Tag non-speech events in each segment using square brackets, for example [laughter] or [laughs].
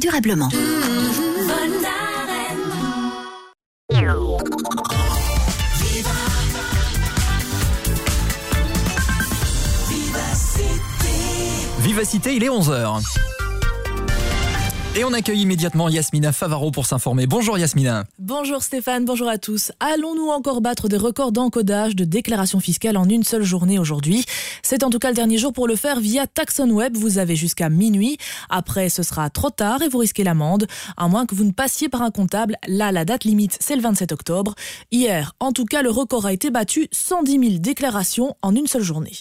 durablement. Vivacité, il est 11h. Et on accueille immédiatement Yasmina Favaro pour s'informer. Bonjour Yasmina. Bonjour Stéphane, bonjour à tous. Allons-nous encore battre des records d'encodage de déclaration fiscale en une seule journée aujourd'hui? C'est en tout cas le dernier jour pour le faire via TaxonWeb. Vous avez jusqu'à minuit. Après, ce sera trop tard et vous risquez l'amende, à moins que vous ne passiez par un comptable. Là, la date limite, c'est le 27 octobre. Hier, en tout cas, le record a été battu 110 000 déclarations en une seule journée.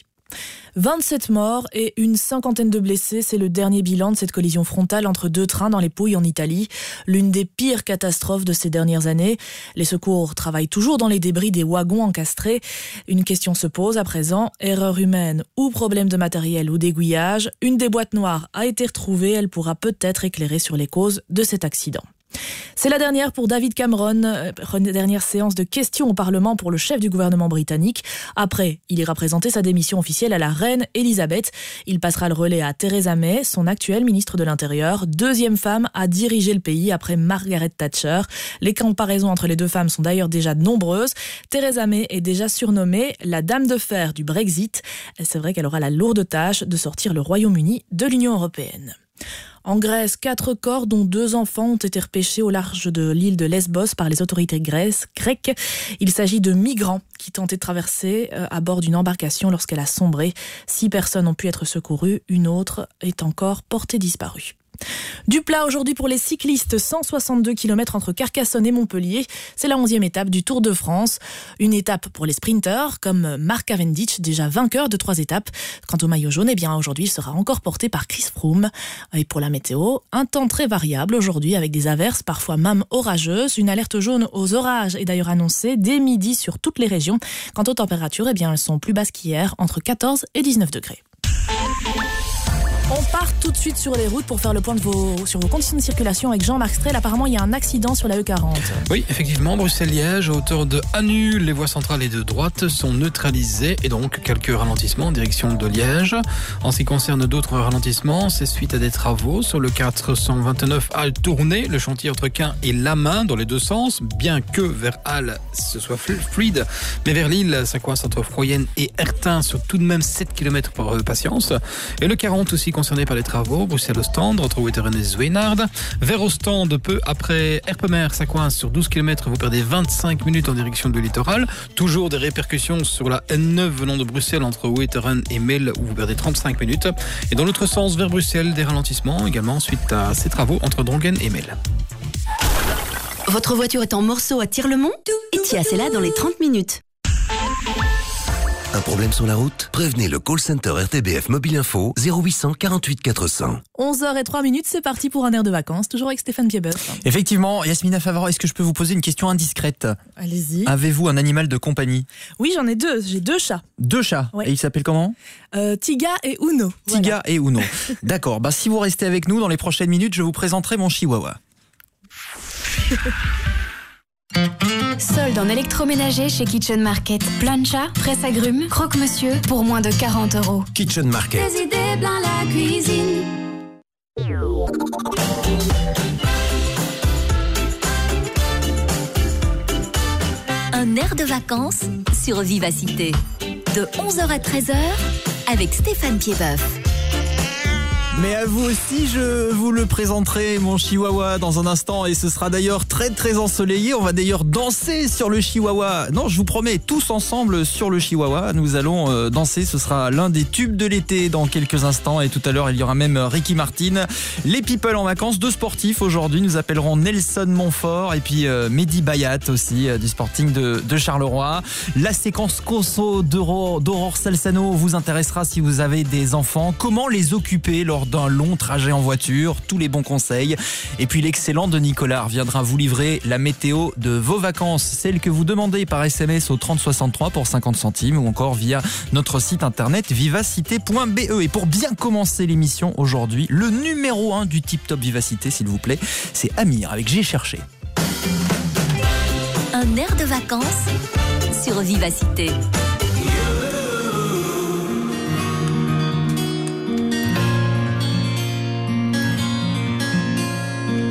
27 morts et une cinquantaine de blessés, c'est le dernier bilan de cette collision frontale entre deux trains dans les Pouilles en Italie, l'une des pires catastrophes de ces dernières années. Les secours travaillent toujours dans les débris des wagons encastrés. Une question se pose à présent, erreur humaine ou problème de matériel ou d'aiguillage, une des boîtes noires a été retrouvée, elle pourra peut-être éclairer sur les causes de cet accident. C'est la dernière pour David Cameron, euh, dernière séance de questions au Parlement pour le chef du gouvernement britannique. Après, il ira présenter sa démission officielle à la reine Elisabeth. Il passera le relais à Theresa May, son actuelle ministre de l'Intérieur, deuxième femme à diriger le pays après Margaret Thatcher. Les comparaisons entre les deux femmes sont d'ailleurs déjà nombreuses. Theresa May est déjà surnommée la dame de fer du Brexit. C'est vrai qu'elle aura la lourde tâche de sortir le Royaume-Uni de l'Union européenne. En Grèce, quatre corps, dont deux enfants, ont été repêchés au large de l'île de Lesbos par les autorités grecques. Il s'agit de migrants qui tentaient de traverser euh, à bord d'une embarcation lorsqu'elle a sombré. Six personnes ont pu être secourues, une autre est encore portée disparue. Du plat aujourd'hui pour les cyclistes, 162 km entre Carcassonne et Montpellier. C'est la 11e étape du Tour de France. Une étape pour les sprinteurs, comme Marc Cavendish, déjà vainqueur de trois étapes. Quant au maillot jaune, eh bien aujourd'hui, il sera encore porté par Chris Froome. Et pour la météo, un temps très variable aujourd'hui avec des averses, parfois même orageuses. Une alerte jaune aux orages est d'ailleurs annoncée dès midi sur toutes les régions. Quant aux températures, eh bien elles sont plus basses qu'hier, entre 14 et 19 degrés. On part tout de suite sur les routes pour faire le point de vos, sur vos conditions de circulation avec Jean-Marc Strel. Apparemment, il y a un accident sur la E40. Oui, effectivement, Bruxelles-Liège, à hauteur de Anu, les voies centrales et de droite sont neutralisées et donc quelques ralentissements en direction de Liège. En ce qui concerne d'autres ralentissements, c'est suite à des travaux sur le 429 Halle tourné, le chantier entre Quin et La Main dans les deux sens, bien que vers Halle ce soit fluide, mais vers Lille, ça coince entre Froyenne et Ertin sur tout de même 7 km par patience. Et le 40 aussi concerné par les travaux, Bruxelles-Ostende, entre Witteren et Zwenard. Vers Ostende, peu après Erpemer, ça coince sur 12 km, vous perdez 25 minutes en direction du littoral. Toujours des répercussions sur la N9 venant de Bruxelles entre Witteren et Mel, où vous perdez 35 minutes. Et dans l'autre sens, vers Bruxelles, des ralentissements également suite à ces travaux entre Drongen et Mel. Votre voiture est en morceaux à Tire-le-Mont Et Tia, c'est là dans les 30 minutes. Un problème sur la route? Prévenez le call center RTBF Mobile Info 0800 48 400. 11h03 minutes, c'est parti pour un air de vacances, toujours avec Stéphane Piebeuf. Effectivement, Yasmina Favaro, est-ce que je peux vous poser une question indiscrète? Allez-y. Avez-vous un animal de compagnie? Oui, j'en ai deux. J'ai deux chats. Deux chats Ouais. Et ils s'appellent comment? Euh, Tiga et Uno. Tiga et Uno. [laughs] D'accord, bah, si vous restez avec nous, dans les prochaines minutes, je vous présenterai mon chihuahua. [laughs] Solde en électroménager chez Kitchen Market. Plancha, presse agrumes, croque-monsieur pour moins de 40 euros. Kitchen Market. Des idées plein la cuisine. Un air de vacances sur Vivacité. De 11h à 13h avec Stéphane Piedboeuf. Mais à vous aussi, je vous le présenterai, mon chihuahua, dans un instant. Et ce sera d'ailleurs très très ensoleillé. On va d'ailleurs danser sur le chihuahua. Non, je vous promets, tous ensemble sur le chihuahua. Nous allons euh, danser. Ce sera l'un des tubes de l'été dans quelques instants. Et tout à l'heure, il y aura même Ricky Martin. Les people en vacances, deux sportifs aujourd'hui. Nous appellerons Nelson Montfort et puis euh, Mehdi Bayat aussi, euh, du Sporting de, Charleroi. La séquence conso d'Aurore d'Aurore Salsano vous intéressera si vous avez des enfants. Comment les occuper lors d'un long trajet en voiture Tous les bons conseils. Et puis l'excellent de Nicolas viendra vous livrer la météo de vos vacances, celle que vous demandez par SMS au 3063 pour 50 centimes ou encore via notre site internet vivacité.be. Et pour bien commencer l'émission aujourd'hui, le numéro 1 du Tip Top Vivacité, s'il vous plaît, c'est Amir avec J'ai cherché. Un air de vacances sur Vivacité.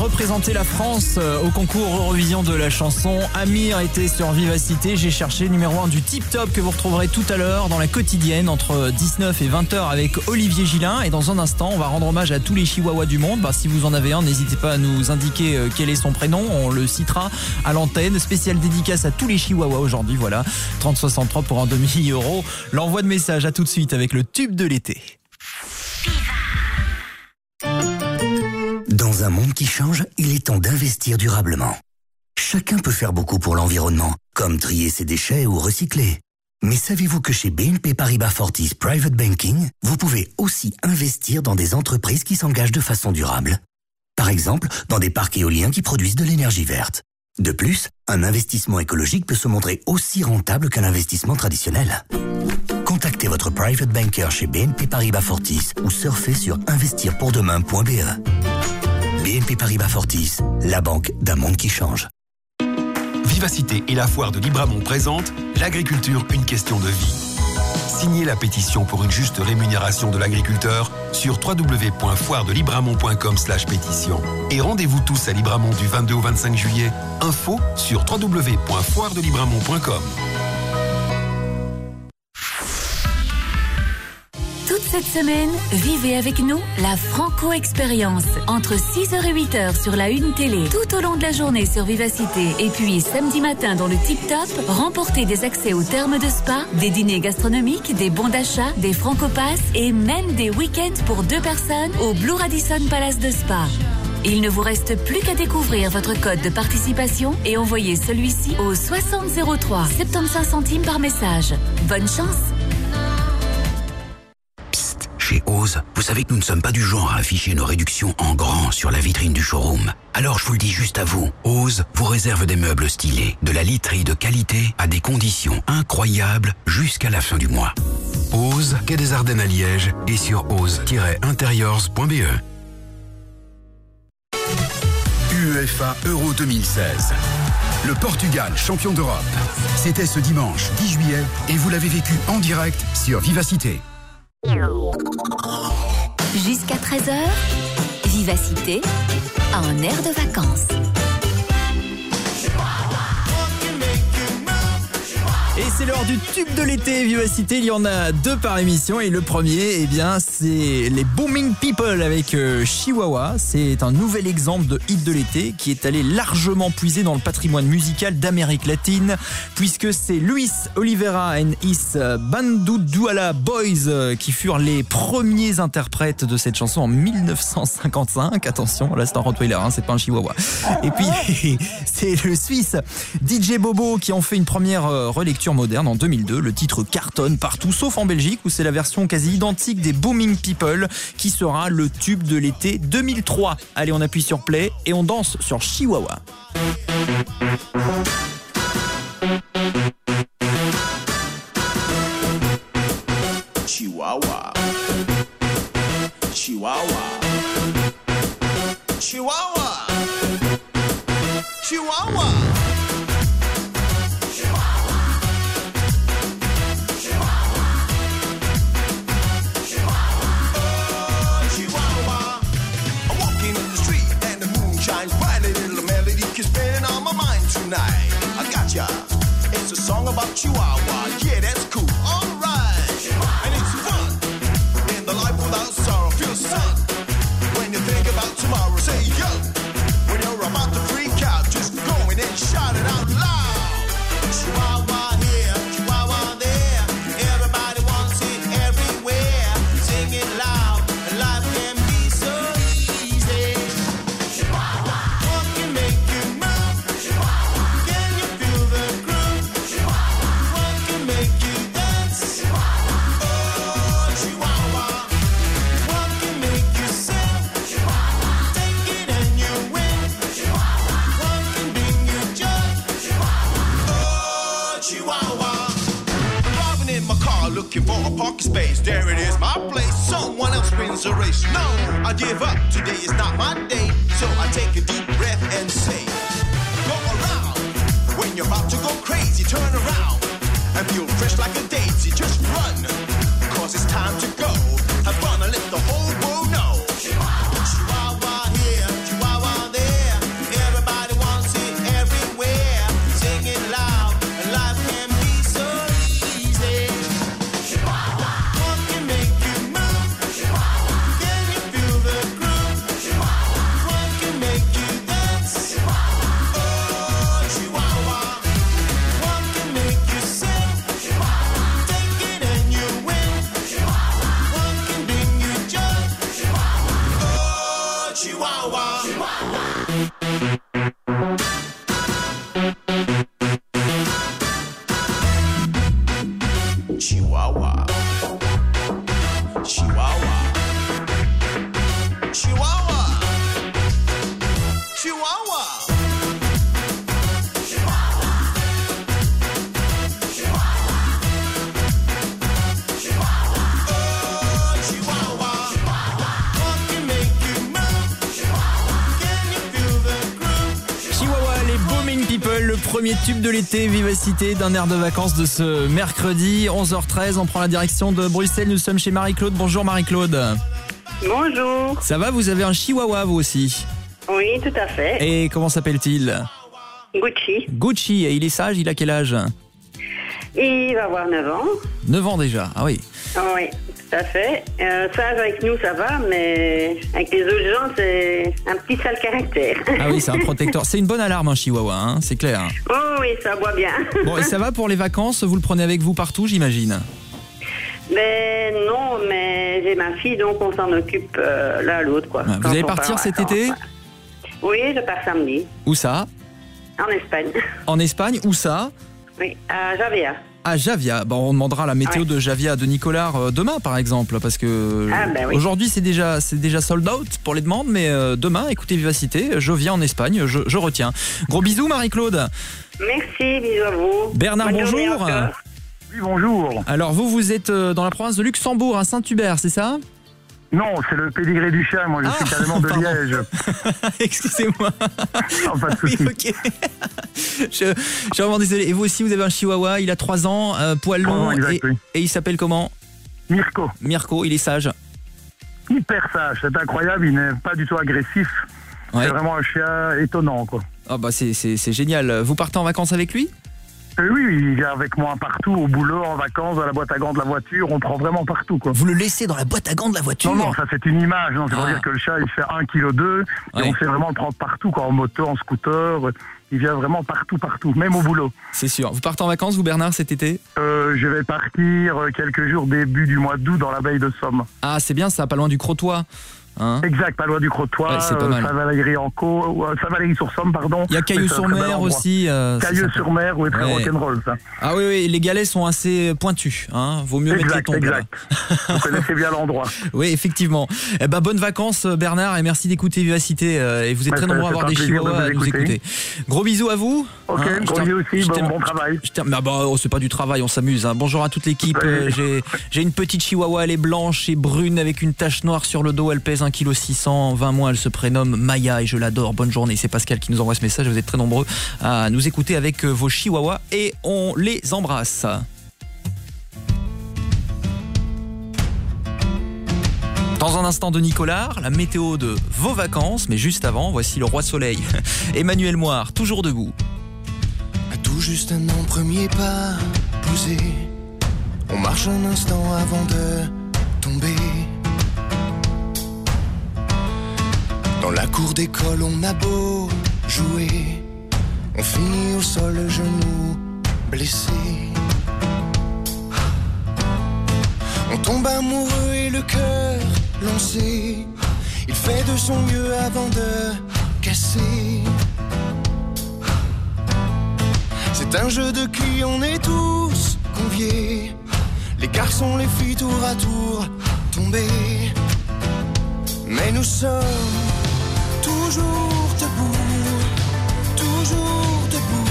représenté la France euh, au concours Eurovision de la chanson, Amir était sur Vivacité. J'ai cherché numéro 1 du Tip Top que vous retrouverez tout à l'heure dans la quotidienne entre 19 et 20h avec Olivier Gillin. Et dans un instant, on va rendre hommage à tous les chihuahuas du monde. Bah, si vous en avez un, n'hésitez pas à nous indiquer euh, quel est son prénom. On le citera à l'antenne. Spéciale dédicace à tous les chihuahuas aujourd'hui. Voilà. 3063 pour un demi-euro. L'envoi de message à tout de suite avec le tube de l'été. Un monde qui change, il est temps d'investir durablement. Chacun peut faire beaucoup pour l'environnement, comme trier ses déchets ou recycler. Mais savez-vous que chez BNP Paribas Fortis Private Banking, vous pouvez aussi investir dans des entreprises qui s'engagent de façon durable? Par exemple, dans des parcs éoliens qui produisent de l'énergie verte. De plus, un investissement écologique peut se montrer aussi rentable qu'un investissement traditionnel. Contactez votre private banker chez BNP Paribas Fortis ou surfez sur investirpourdemain.be. BNP Paribas Fortis, la banque d'un monde qui change. Vivacité et la foire de Libramont présentent L'agriculture, une question de vie. Signez la pétition pour une juste rémunération de l'agriculteur sur www.foiredelibramont.com pétition. Et rendez-vous tous à Libramont du 22 au 25 juillet. Info sur www.foiredelibramont.com. cette semaine, vivez avec nous la Franco Expérience. Entre 6h et 8h sur la Une Télé, tout au long de la journée sur Vivacité. Et puis samedi matin dans le Tip Top, remportez des accès aux termes de spa, des dîners gastronomiques, des bons d'achat, des Franco Pass et même des week-ends pour deux personnes au Blue Radisson Palace de Spa. Il ne vous reste plus qu'à découvrir votre code de participation et envoyer celui-ci au 6003, 75 centimes par message. Bonne chance Chez Ose, vous savez que nous ne sommes pas du genre à afficher nos réductions en grand sur la vitrine du showroom. Alors je vous le dis juste à vous, Ose vous réserve des meubles stylés, de la literie de qualité à des conditions incroyables jusqu'à la fin du mois. Ose quai des Ardennes à Liège et sur ose-interiors.be. UEFA Euro 2016. Le Portugal, champion d'Europe. C'était ce dimanche 10 juillet et vous l'avez vécu en direct sur Vivacité. Jusqu'à 13h, Vivacité, un air de vacances. Et c'est l'heure du tube de l'été, Vivacité. Il y en a deux par émission. Et le premier, eh bien, c'est les Booming People avec euh, Chihuahua. C'est un nouvel exemple de hit de l'été qui est allé largement puiser dans le patrimoine musical d'Amérique latine, puisque c'est Luis Oliveira and his Banduduala Boys euh, qui furent les premiers interprètes de cette chanson en 1955. Attention, là c'est un Rottweiler, hein, c'est pas un Chihuahua. Et puis, [laughs] c'est le Suisse DJ Bobo qui en fait une première euh, moderne en 2002. Le titre cartonne partout, sauf en Belgique où c'est la version quasi identique des Booming People qui sera le tube de l'été 2003. Allez, on appuie sur play et on danse sur. Chihuahua. Chihuahua. Chihuahua. Chihuahua. Song about Chihuahua. Yeah, that's space. There it is, my place. Someone else wins the race. No, I give up. Today is not my day. So I take a deep breath and say, Go around. When you're about to go crazy, turn around and feel fresh like a daisy. Just run, cause it's time to go. L'été, vivacité d'un air de vacances de ce mercredi, 11h13. On prend la direction de Bruxelles. Nous sommes chez Marie-Claude. Bonjour Marie-Claude. Bonjour. Ça va, vous avez un Chihuahua vous aussi? Oui, tout à fait. Et comment s'appelle-t-il? Gucci. Gucci, et il est sage, il a quel âge? Il va avoir 9 ans. 9 ans déjà, ah oui. Oui, tout à fait. Euh, sage avec nous, ça va, mais avec les autres gens, c'est un petit sale caractère. Ah oui, c'est un protecteur. C'est une bonne alarme un Chihuahua, hein, c'est clair. oh oui, ça boit bien. Bon, et ça va pour les vacances? Vous le prenez avec vous partout, j'imagine? Mais non, mais j'ai ma fille, donc on s'en occupe euh, l'un à l'autre. quoi. Ah, Vous allez part partir cet vacances, été? Oui, je pars samedi, Où ça? En Espagne. En Espagne Où ça? Oui, à Javia. À Javia. Bon, on demandera la météo Ouais. de Javia de Nicolas euh, demain, par exemple, parce que Ah, bah oui. aujourd'hui c'est déjà c'est déjà sold out pour les demandes, mais euh, demain, écoutez Vivacité, je viens en Espagne, je, je retiens. Gros bisous, Marie-Claude. Merci, bisous à vous. Bernard, Bonne bonjour. Oui, bonjour. Alors vous, vous êtes euh, dans la province de Luxembourg, à Saint-Hubert, c'est ça? Non, c'est le pédigré du chien, moi je suis carrément de Ah, pardon. Liège. [laughs] Excusez-moi. Non, pas de souci. [laughs] Oui, ok. je, je suis vraiment désolé. Et vous aussi, vous avez un chihuahua, il a 3 ans, euh, poil long, exact, et, oui. et il s'appelle comment? Mirko. Mirko, il est sage. Hyper sage, c'est incroyable, il n'est pas du tout agressif. Ouais. C'est vraiment un chien étonnant, quoi. Ah bah c'est génial. Vous partez en vacances avec lui? Et oui, il vient avec moi partout, au boulot, en vacances, dans la boîte à gants de la voiture, on prend vraiment partout, quoi. Vous le laissez dans la boîte à gants de la voiture Non, non, ça c'est une image, non, c'est pour Ah. dire que le chat il fait 1,2 kg et on sait vraiment le prendre partout, quoi, en moto, en scooter, il vient vraiment partout, partout, même au boulot. C'est sûr. Vous partez en vacances, vous Bernard, cet été? Euh, je vais partir euh, quelques jours début du mois d'août dans la baie de Somme. Ah, c'est bien ça, pas loin du Crotoy. Hein Exact, pas loin du Crotoy, Ouais, Co, euh, Saint-Valéry-sur-Somme, pardon. Il y a Caillou-sur-Mer aussi. euh, Caillou-sur-Mer, oui, très Ouais. rock'n'roll. Ah oui, oui, les galets sont assez pointus. Hein. Vaut mieux mettre les tongs. exact. Vous connaissez bien l'endroit. [laughs] Oui, effectivement. Eh ben, bonnes vacances, euh, Bernard, et merci d'écouter Vivacité. euh, et vous êtes Bah, très nombreux à avoir des de chihuahuas vous à nous écouter. Gros bisous à vous. Ok, Hein, gros bisous aussi, bon, travail. Ah bah, oh, c'est pas du travail, on s'amuse. hein. Bonjour à toute l'équipe. Euh, j'ai une petite chihuahua, elle est blanche et brune avec une tache noire sur le dos. Elle pèse 1,6 kg, 20 mois. Elle se prénomme Maya et je l'adore. Bonne journée. C'est Pascal qui nous envoie ce message. Vous êtes très nombreux à nous écouter avec euh, vos chihuahuas et on les embrasse. Dans un instant de Nicolas, la météo de vos vacances, mais juste avant, voici le roi soleil. [laughs] Emmanuel Moire, toujours debout. À tout juste un an, premier pas posé. On marche un instant avant de Dans la cour d'école, on a beau jouer. On finit au sol, le genou blessé. On tombe amoureux et le cœur lancé. Il fait de son mieux avant de casser. C'est un jeu de qui on est tous conviés. Les garçons, les filles tour à tour tombés. Mais nous sommes toujours debout, toujours debout.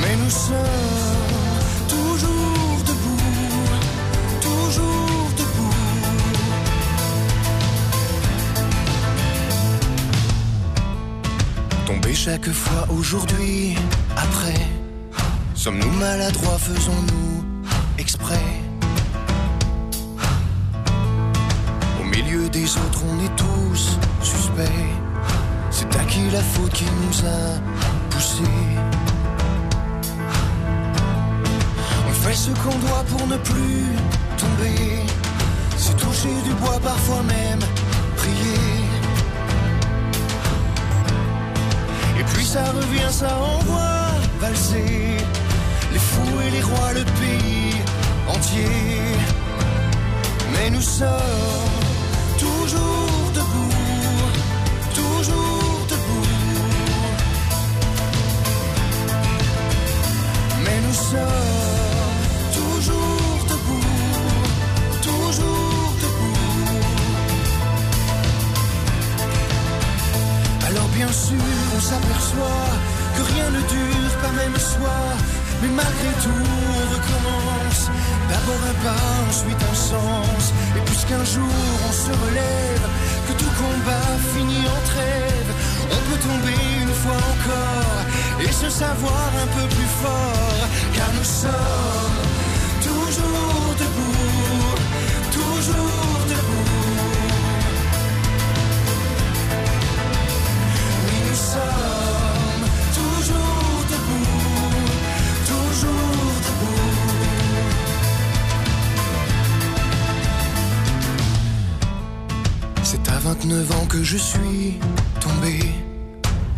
Mais nous sommes toujours debout, toujours debout. Tomber chaque fois aujourd'hui, après. Sommes-nous maladroits, faisons-nous exprès? Milieu des autres, on est tous suspects. C'est à qui la faute qui nous a poussés On fait ce qu'on doit pour ne plus tomber. C'est toucher du bois, parfois même prier. Et puis ça revient, ça envoie valser les fous et les rois, le pays entier. Mais nous sommes toujours debout, toujours debout. Mais nous sommes toujours debout, toujours debout. Alors bien sûr, on s'aperçoit que rien ne dure, pas même le soir. Mais malgré tout, on recommence. D'abord un pas, ensuite un sens. Jour on se relève, que tout combat finit en trêve, on peut tomber une fois encore et se savoir un peu plus fort. Car nous sommes toujours debout, 29 ans que je suis tombé,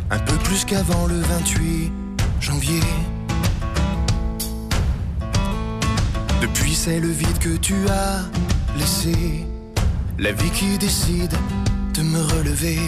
un peu plus qu'avant le 28 janvier. Depuis, c'est le vide que tu as laissé, la vie qui décide de me relever.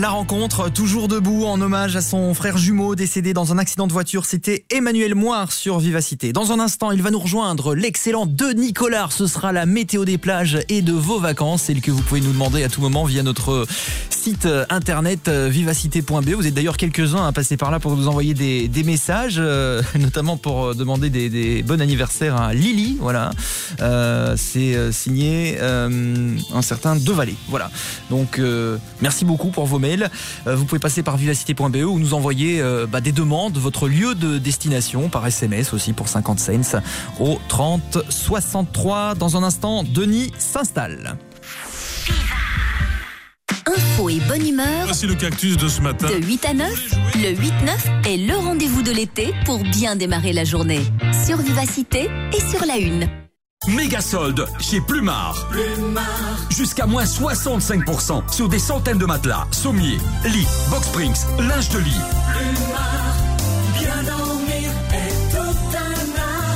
La toujours debout, en hommage à son frère jumeau décédé dans un accident de voiture, c'était Emmanuel Moire sur Vivacité. Dans un instant, il va nous rejoindre l'excellent Denis Collard. Ce sera la météo des plages et de vos vacances, celle que vous pouvez nous demander à tout moment via notre site internet euh, vivacité.be. Vous êtes d'ailleurs quelques-uns à passer par là pour nous envoyer des, messages, euh, [laughs] notamment pour euh, demander des, des bons anniversaires à Lily. Voilà, c'est signé un certain Devalet. Voilà. Donc merci beaucoup pour vos mails. Euh, vous pouvez passer par vivacité.be ou nous envoyer euh, bah, des demandes, votre lieu de destination par SMS aussi pour 50 cents au 30 63. Dans un instant, Denis s'installe. Info et bonne humeur. Voici le cactus de ce matin. De 8 à 9, le 8-9 est le rendez-vous de l'été pour bien démarrer la journée. Sur Vivacité et sur la Une. Méga solde chez Plumard. Jusqu'à moins 65% sur des centaines de matelas, sommiers, lits, box springs, linge de lit. Bien dormir est.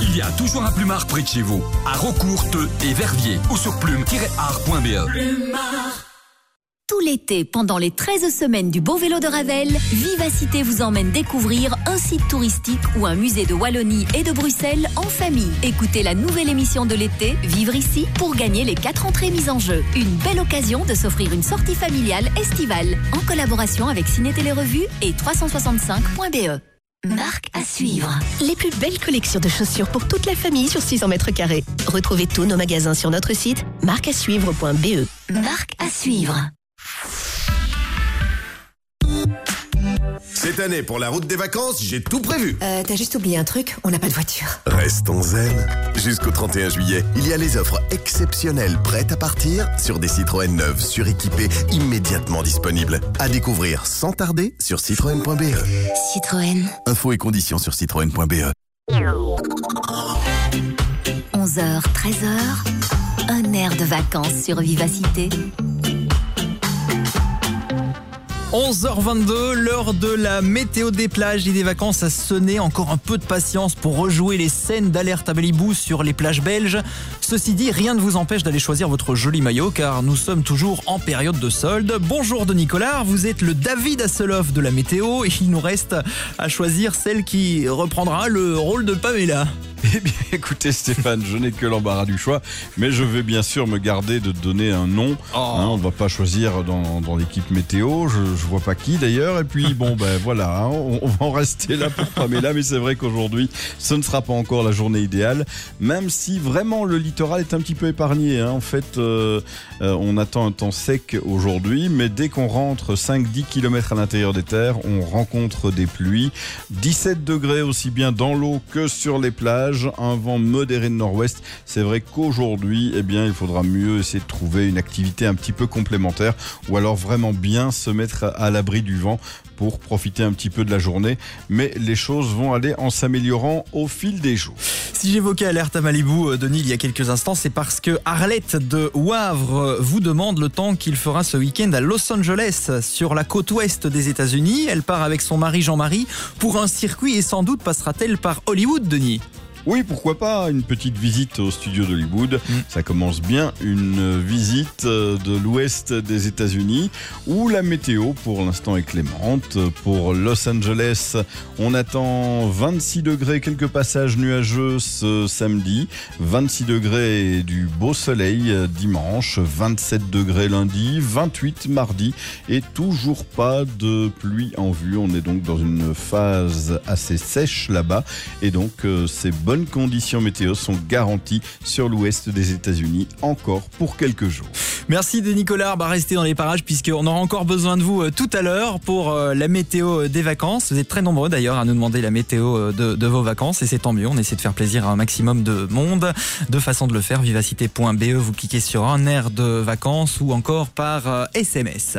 Il y a toujours un Plumard près de chez vous, à Rocourt, Teux et Verviers ou sur plume-art.be. Tout l'été, pendant les 13 semaines du Beau Vélo de Ravel, Vivacité vous emmène découvrir un site touristique ou un musée de Wallonie et de Bruxelles en famille. Écoutez la nouvelle émission de l'été, Vivre ici, pour gagner les 4 entrées mises en jeu. Une belle occasion de s'offrir une sortie familiale estivale, en collaboration avec Ciné Télé Revue et 365.be. Marque à suivre. Les plus belles collections de chaussures pour toute la famille sur 600 mètres carrés. Retrouvez tous nos magasins sur notre site marqueasuivre.be. Marque à suivre. Cette année, pour la route des vacances, j'ai tout prévu. Euh, t'as juste oublié un truc, on n'a pas de voiture. Restons zen. Jusqu'au 31 juillet, il y a les offres exceptionnelles prêtes à partir sur des Citroën neuves suréquipées immédiatement disponibles. À découvrir sans tarder sur citroën.be. Citroën. Infos et conditions sur citroën.be. 11h, 13h, un air de vacances sur Vivacité. 11h22, l'heure de la météo des plages et des vacances a sonné. Encore un peu de patience pour rejouer les scènes d'alerte à Malibu sur les plages belges. Ceci dit, rien ne vous empêche d'aller choisir votre joli maillot car nous sommes toujours en période de solde. Bonjour de Nicolas, vous êtes le David Hasselhoff de la météo et il nous reste à choisir celle qui reprendra le rôle de Pamela. Eh bien, [laughs] écoutez Stéphane, je n'ai que l'embarras du choix, mais je vais bien sûr me garder de donner un nom. Hein, on va pas choisir dans, dans l'équipe météo, je, je vois pas qui d'ailleurs. Et puis bon, ben voilà, hein, on, on va en rester là pour Pamela, mais c'est vrai qu'aujourd'hui, ce ne sera pas encore la journée idéale, même si vraiment le littoral est un petit peu épargné. hein. En fait, euh, euh, on attend un temps sec aujourd'hui, mais dès qu'on rentre 5-10 km à l'intérieur des terres, on rencontre des pluies. 17 degrés aussi bien dans l'eau que sur les plages, un vent modéré de nord-ouest. C'est vrai qu'aujourd'hui, eh bien, il faudra mieux essayer de trouver une activité un petit peu complémentaire ou alors vraiment bien se mettre à l'abri du vent pour profiter un petit peu de la journée. Mais les choses vont aller en s'améliorant au fil des jours. Si j'évoquais alerte à Malibu, euh, Denis, il y a quelques instants, c'est parce que Arlette de Wavre euh, vous demande le temps qu'il fera ce week-end à Los Angeles, sur la côte ouest des États-Unis. Elle part avec son mari Jean-Marie pour un circuit et sans doute passera-t-elle par Hollywood, Denis? Oui, pourquoi pas une petite visite au studio d'Hollywood. Ça commence bien une visite euh, de l'ouest des États-Unis où la météo pour l'instant est clémente. Pour Los Angeles, on attend 26 degrés, quelques passages nuageux ce samedi, 26 degrés et du beau soleil euh, dimanche, 27 degrés lundi, 28 mardi et toujours pas de pluie en vue. On est donc dans une phase assez sèche là-bas et donc euh, c'est bonnes conditions météo sont garanties sur l'ouest des États-Unis encore pour quelques jours. Merci de Nicolas, bah restez dans les parages puisqu'on aura encore besoin de vous euh, tout à l'heure pour euh, la météo euh, des vacances. Vous êtes très nombreux d'ailleurs à nous demander la météo de, de vos vacances et c'est tant mieux. On essaie de faire plaisir à un maximum de monde. Deux façons de le faire, vivacité.be, vous cliquez sur un air de vacances ou encore par SMS.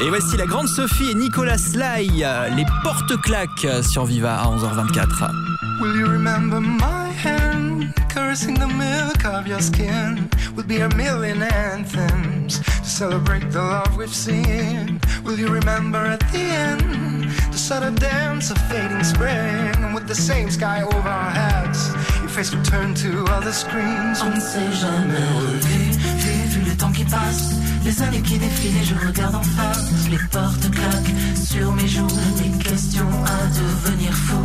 Et voici la grande Sophie et Nicolas Sly, les porte-claques sur Viva à 11h24. Will you remember my hand caressing the milk of your skin? Will be a million anthems to celebrate the love we've seen. Will you remember at the end the subtle dance of fading spring? And with the same sky over our heads, your face will turn to other screens. On ne sait jamais revivre, vu le temps qui passe. Les années qui défilent et je regarde en face. Les portes claquent sur mes joues. Des questions à devenir fou.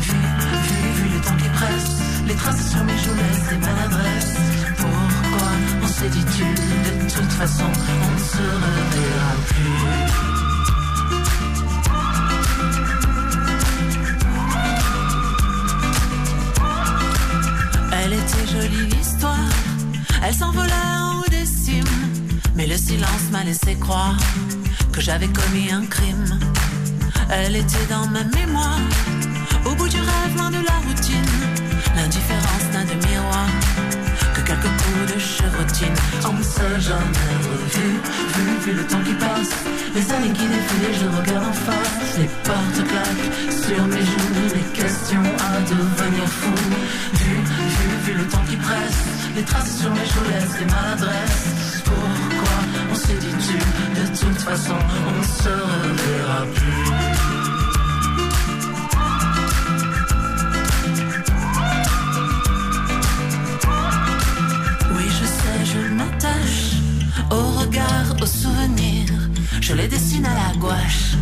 Vu, vu, vu le temps qui presse. Les traces sur mes joues laissent des maladresses. Pourquoi on s'est dit tu De toute façon, on ne se reverra plus? Elle était jolie l'histoire, elle s'envolait en haut. Mais le silence m'a laissé croire que j'avais commis un crime. Elle était dans ma mémoire, au bout du rêve, loin de la routine. L'indifférence d'un demi-roi, que quelques coups de chevrotine. On ne s'est jamais revu, vu, vu le temps qui passe. Les années qui défilent, je regarde en face. Les portes claquent sur mes joues, les questions à devenir fou. Vu, vu, vu le temps qui presse. Les traces sur mes joues laissent des maladresses. On tu De toute façon, on ne se reverra plus. Oui, je sais, je m'attache au regard, au souvenir. Je les dessine à la gouache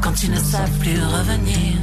quand ils ne savent plus revenir.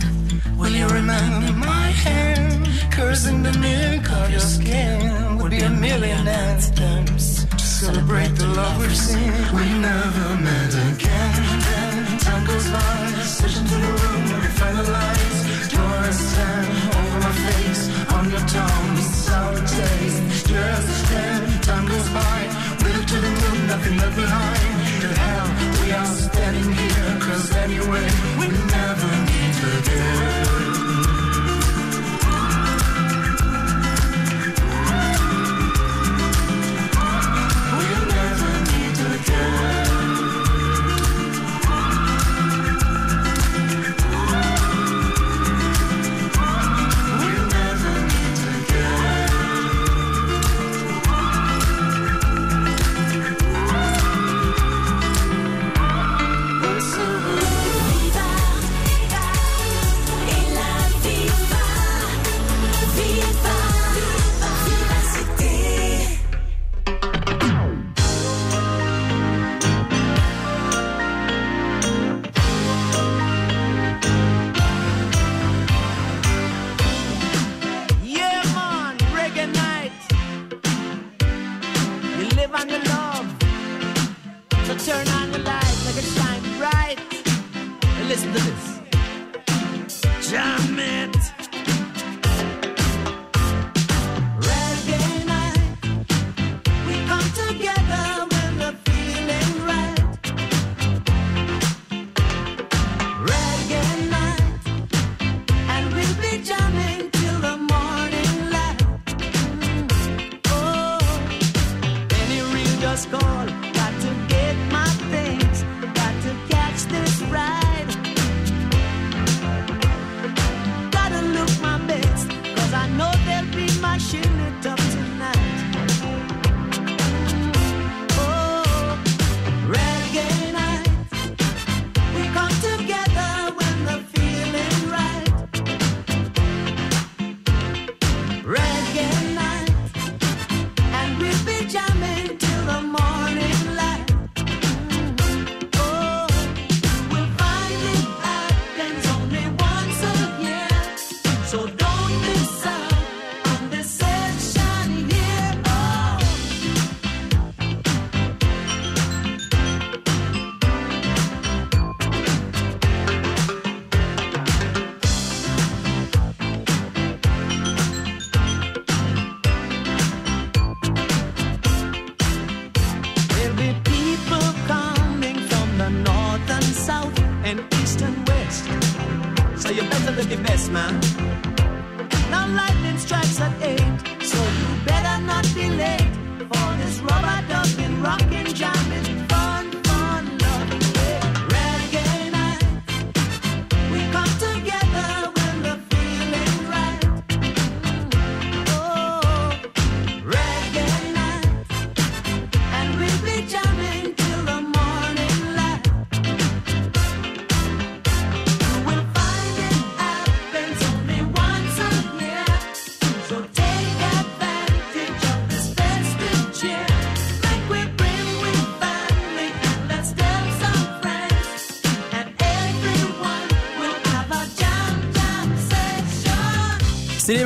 Will you remember my hand? Cursing the milk of your skin? Would be a million anthems celebrate the love we've seen. We never met again. Time goes by, switch into the room we find the lights. Yours stand over my face, on your tongue, sour taste. Just stand, time goes by, we look to the moon, nothing left behind. To hell, we are standing here, cause anyway, we never meet again.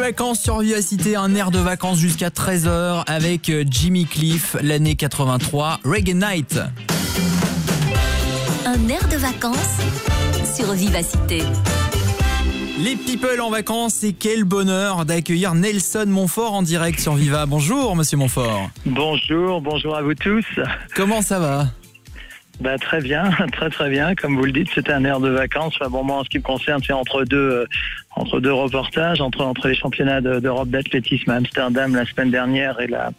Vacances sur Vivacité, un air de vacances jusqu'à 13h avec euh, Jimmy Cliff, l'année 83, Reggae Night. Un air de vacances sur Vivacité. Les people en vacances et quel bonheur d'accueillir Nelson Montfort en direct sur Viva. Bonjour monsieur Montfort. Bonjour, bonjour à vous tous. Comment ça va? Bah, très bien, [laughs] très très bien. Comme vous le dites, c'était un air de vacances. Enfin, bon, moi, en ce qui me concerne, c'est entre deux, euh, entre deux reportages, entre, entre les championnats de- d'Europe d'athlétisme à Amsterdam la semaine dernière et, la,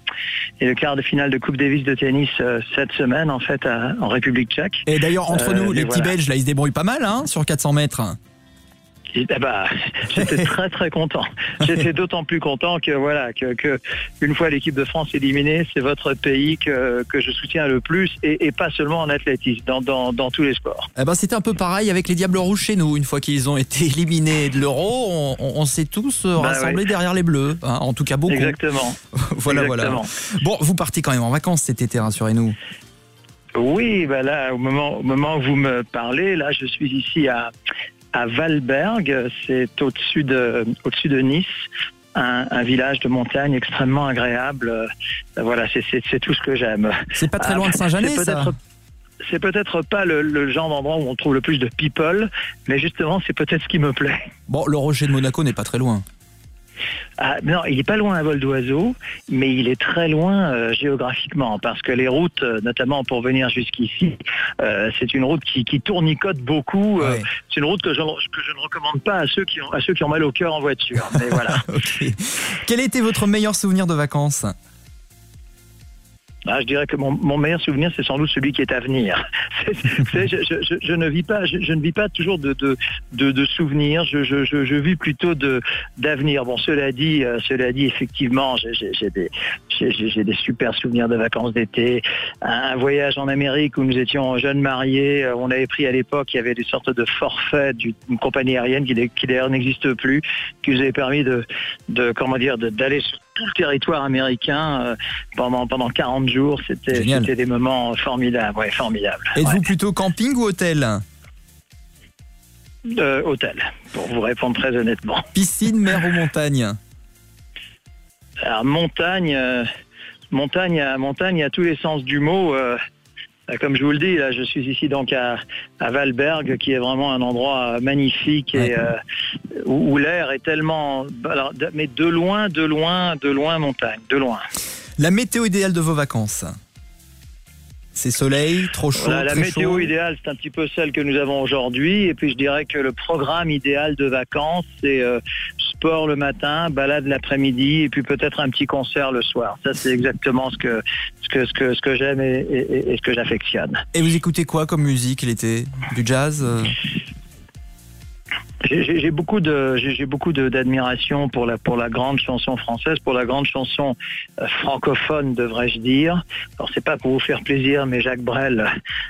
et le quart de finale de Coupe Davis de tennis euh, cette semaine, en fait, à- en République tchèque. Et d'ailleurs, entre Euh, nous, mais les petits voilà. Belges, là, ils se débrouillent pas mal hein, sur 400 mètres. Eh ben, j'étais [laughs] très très content. J'étais d'autant plus content que voilà que, que une fois l'équipe de France éliminée, c'est votre pays que, que je soutiens le plus et, et pas seulement en athlétisme, dans, dans, dans tous les sports. Eh ben, c'était un peu pareil avec les Diables Rouges chez nous. Une fois qu'ils ont été éliminés de l'Euro, on, on- on s'est tous euh, Bah rassemblés derrière les Bleus. hein, en tout cas, beaucoup. Exactement. [laughs] voilà, Exactement. voilà. Bon, vous partez quand même en vacances cet été, rassurez-nous. Oui, ben là, au moment, au moment où vous me parlez, là, je suis ici à, à Valberg, c'est au-dessus de, au-dessus de Nice. Un, un village de montagne extrêmement agréable. Euh, Voilà, c'est, c'est, c'est tout ce que j'aime. C'est pas très loin de Saint-Janet, C'est ça peut-être- C'est peut-être pas le, le genre d'endroit où on trouve le plus de people, mais justement, c'est peut-être ce qui me plaît. Bon, le Rocher de Monaco n'est pas très loin. Ah, non, il est pas loin à vol d'oiseau, mais il est très loin euh, géographiquement parce que les routes, euh, notamment pour venir jusqu'ici, euh, c'est une route qui, qui tournicote beaucoup. euh, c'est une route que je, que je ne recommande pas à ceux qui ont, à ceux qui ont mal au cœur en voiture. Mais voilà. [laughs] Quel était votre meilleur souvenir de vacances? Ah, je dirais que mon, meilleur souvenir, c'est sans doute celui qui est à venir. [laughs] Je, ne vis pas, je, ne vis pas toujours de, de, souvenirs. Je, vis plutôt de d'avenir. Bon, cela dit, euh, cela dit, effectivement, j'ai- des j'ai- des super souvenirs de vacances d'été. Un, voyage en Amérique où nous étions jeunes mariés. euh, On avait pris à l'époque, il y avait des sortes de forfaits d'une compagnie aérienne qui, qui d'ailleurs n'existe plus, qui nous avait permis de, de comment dire, d'aller tout le territoire américain euh, pendant pendant 40 jours. C'était des moments formidables, ouais, formidables. Êtes-vous Ouais. plutôt camping ou hôtel? Euh, hôtel, pour vous répondre très honnêtement. Piscine, mer ou montagne? Alors montagne, euh, montagne, à montagne à tous les sens du mot. euh, comme je vous le dis, là, je suis ici donc à, à Valberg, qui est vraiment un endroit euh, magnifique et euh, où, où l'air est tellement, alors, mais de loin, de loin, de loin montagne, de loin. La météo idéale de vos vacances C'est soleil, trop chaud, Voilà, la très météo chaud idéale, c'est un petit peu celle que nous avons aujourd'hui. Et puis je dirais que le programme idéal de vacances, c'est euh, sport le matin, balade l'après-midi, et puis peut-être un petit concert le soir. Ça, c'est exactement ce que ce que ce que ce que j'aime et, et- et ce que j'affectionne. Et vous écoutez quoi comme musique l'été? Du jazz euh? J'ai- beaucoup de j'ai beaucoup d'admiration pour la pour la grande chanson française, pour la grande chanson euh, francophone, devrais-je dire. Alors c'est pas pour vous faire plaisir, mais Jacques Brel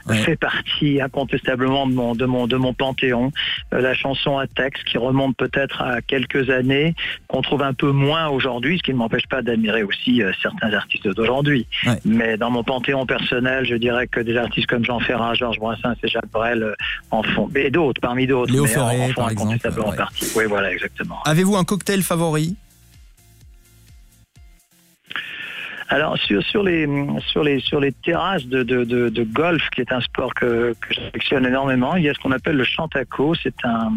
euh, fait partie incontestablement de mon de mon de mon panthéon. Euh, la chanson à texte qui remonte peut-être à quelques années, qu'on trouve un peu moins aujourd'hui, ce qui ne m'empêche pas d'admirer aussi certains artistes d'aujourd'hui. Mais dans mon panthéon personnel, je dirais que des artistes comme Jean Ferrat, Georges Brassens et Jacques Brel en font, et d'autres parmi d'autres. En- en exemple, ouais. partie. Oui, voilà, exactement. Avez-vous un cocktail favori? Alors sur, sur les sur les sur les terrasses de, de, de, de golf, qui est un sport que, que j'affectionne énormément, il y a ce qu'on appelle le chantaco. C'est un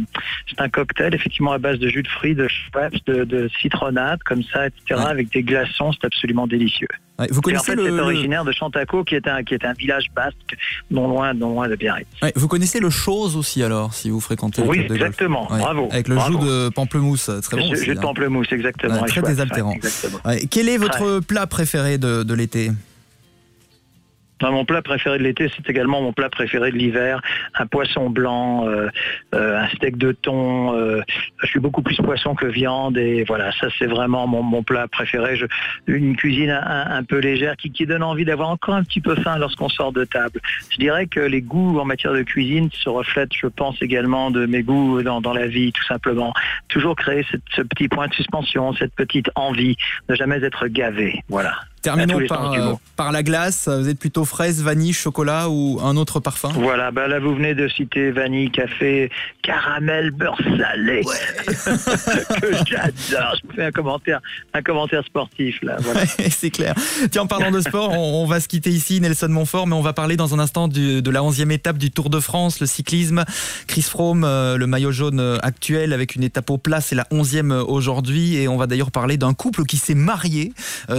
c'est un cocktail effectivement à base de jus de fruits, de Schweppes, de, de citronnade, comme ça, etc. Avec des glaçons, c'est absolument délicieux. Ouais, vous Et en connaissez fait, le- c'est le- originaire de Chantaco, qui est un qui est un village basque, non loin non loin de Biarritz. Ouais, Vous connaissez le chose aussi alors, si vous fréquentez le Oui, de golf. exactement. Ouais, Bravo, Avec le bravo. jus de pamplemousse, très bon aussi. jus de hein. pamplemousse, exactement. Très Schweppes, désaltérant. exactement. Quel est votre plat préféré de, de l'été? Mon plat préféré de l'été, c'est également mon plat préféré de l'hiver. Un poisson blanc, euh, euh, un steak de thon. euh, je suis beaucoup plus poisson que viande et voilà, ça c'est vraiment mon, plat préféré. Une cuisine un, peu légère qui, donne envie d'avoir encore un petit peu faim lorsqu'on sort de table. Je dirais que les goûts en matière de cuisine se reflètent, je pense également de mes goûts dans, la vie, tout simplement. Toujours créer ce petit point de suspension, cette petite envie, ne jamais être gavé. Voilà. Terminons par, euh, par la glace. Vous êtes plutôt fraise, vanille, chocolat ou un autre parfum Voilà, bah là vous venez de citer vanille, café, caramel, beurre salé, [laughs] que j'adore. Je vous fais un commentaire, un commentaire sportif là. Voilà. [laughs] c'est clair. Tiens, en parlant de sport, on, on va se quitter ici, Nelson Montfort, mais on va parler dans un instant du- de la 11e étape du Tour de France, le cyclisme. Chris Froome, euh, le maillot jaune euh, actuel, avec une étape au plat, c'est la 11e aujourd'hui. Et on va d'ailleurs parler d'un couple qui s'est marié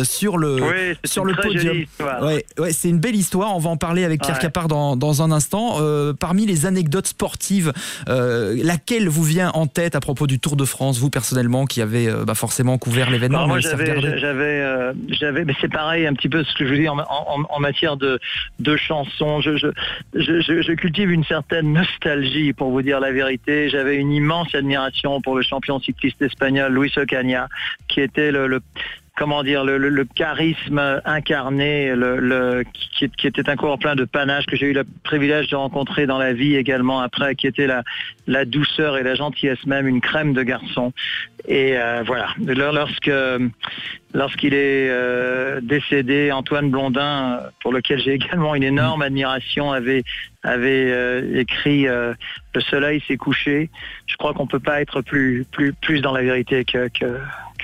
sur le, Oui, c'est sur une le podium. Ouais, ouais, c'est une belle histoire. On va en parler avec Pierre Ouais. Capard dans, dans un instant. Euh, parmi les anecdotes sportives, euh, laquelle vous vient en tête à propos du Tour de France, vous personnellement, qui avez euh, bah, forcément couvert l'événement moi j'avais, j'avais, euh, j'avais, mais c'est pareil un petit peu ce que je vous dis en, en- en matière de, de chansons. Je, je, je, je- je cultive une certaine nostalgie pour vous dire la vérité. J'avais une immense admiration pour le champion cycliste espagnol Luis Ocaña, qui était le, le- comment dire le, charisme incarné, qui, était un coureur plein de panache que j'ai eu le privilège de rencontrer dans la vie également après, qui était la, douceur et la gentillesse même, une crème de garçon. Et euh, voilà, Lors- lorsque lorsqu'il est euh, décédé, Antoine Blondin, pour lequel j'ai également une énorme admiration, avait euh, écrit Le soleil s'est couché. Je crois qu'on peut pas être plus plus plus dans la vérité que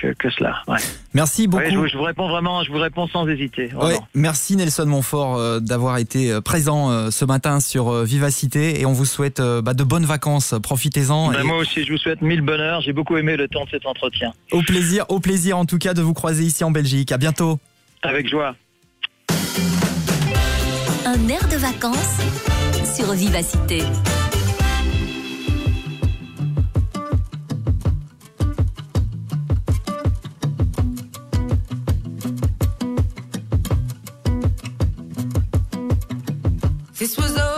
que, que cela. Ouais. Merci beaucoup. Ouais, je, vous, je vous réponds vraiment, je vous réponds sans hésiter. Ouais, merci Nelson Montfort euh, d'avoir été euh, présent euh, ce matin sur euh, Vivacité et on vous souhaite euh, bah, de bonnes vacances. Profitez-en. Et moi aussi, je vous souhaite mille bonheurs. J'ai beaucoup aimé le temps de cet entretien. Au plaisir, au plaisir en tout cas de vous croiser ici en Belgique. À bientôt. Avec joie. Un air de vacances sur Vivacité. This was all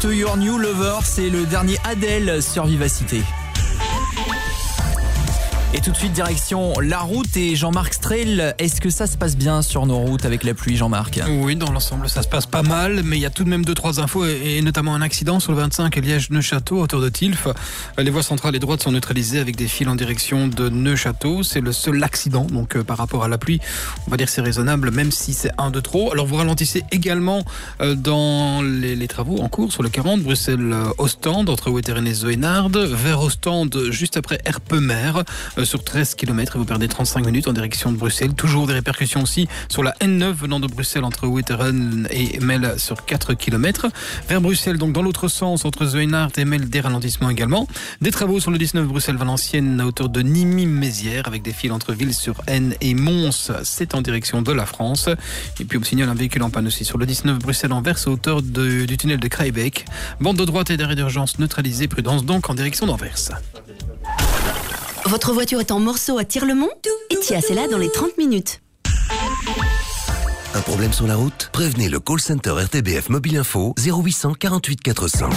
To Your New Lover, c'est le dernier Adèle sur Vivacité. Tout de suite, direction la route et Jean-Marc Streil. Est-ce que ça se passe bien sur nos routes avec la pluie, Jean-Marc Oui, dans l'ensemble, ça se passe pas mal, mais il y a tout de même deux, trois infos, et, notamment un accident sur le 25 à Liège-Neuchâteau, autour de Tilf. Les voies centrales et droites sont neutralisées avec des fils en direction de Neuchâteau. C'est le seul accident, donc euh, par rapport à la pluie, on va dire c'est raisonnable, même si c'est un de trop. Alors vous ralentissez également euh, dans les, travaux en cours sur le 40, Bruxelles-Ostende, entre Wetteren et Zoenard, vers Ostende, juste après Erpemer, euh, sur 13 km, et vous perdez 35 minutes en direction de Bruxelles. Toujours des répercussions aussi sur la N9 venant de Bruxelles entre Wetteren et Mel sur 4 km. Vers Bruxelles, donc dans l'autre sens, entre Zoenard et Mel, des ralentissements également. Des travaux sur le 19 Bruxelles-Valenciennes à hauteur de Nîmes-Mézières avec des fils entre Ville sur N et Mons. C'est en direction de la France. Et puis on signale un véhicule en panne aussi sur le 19 Bruxelles-Anvers à hauteur de- du tunnel de Kraïbeck. Bande de droite et d'arrêt d'urgence neutralisée. Prudence donc en direction d'Anvers. Votre voiture est en morceaux à Tire-le-Mont Et Tia, c'est là dans les 30 minutes. Un problème sur la route? Prévenez le call center RTBF Mobile Info 0800 48 400.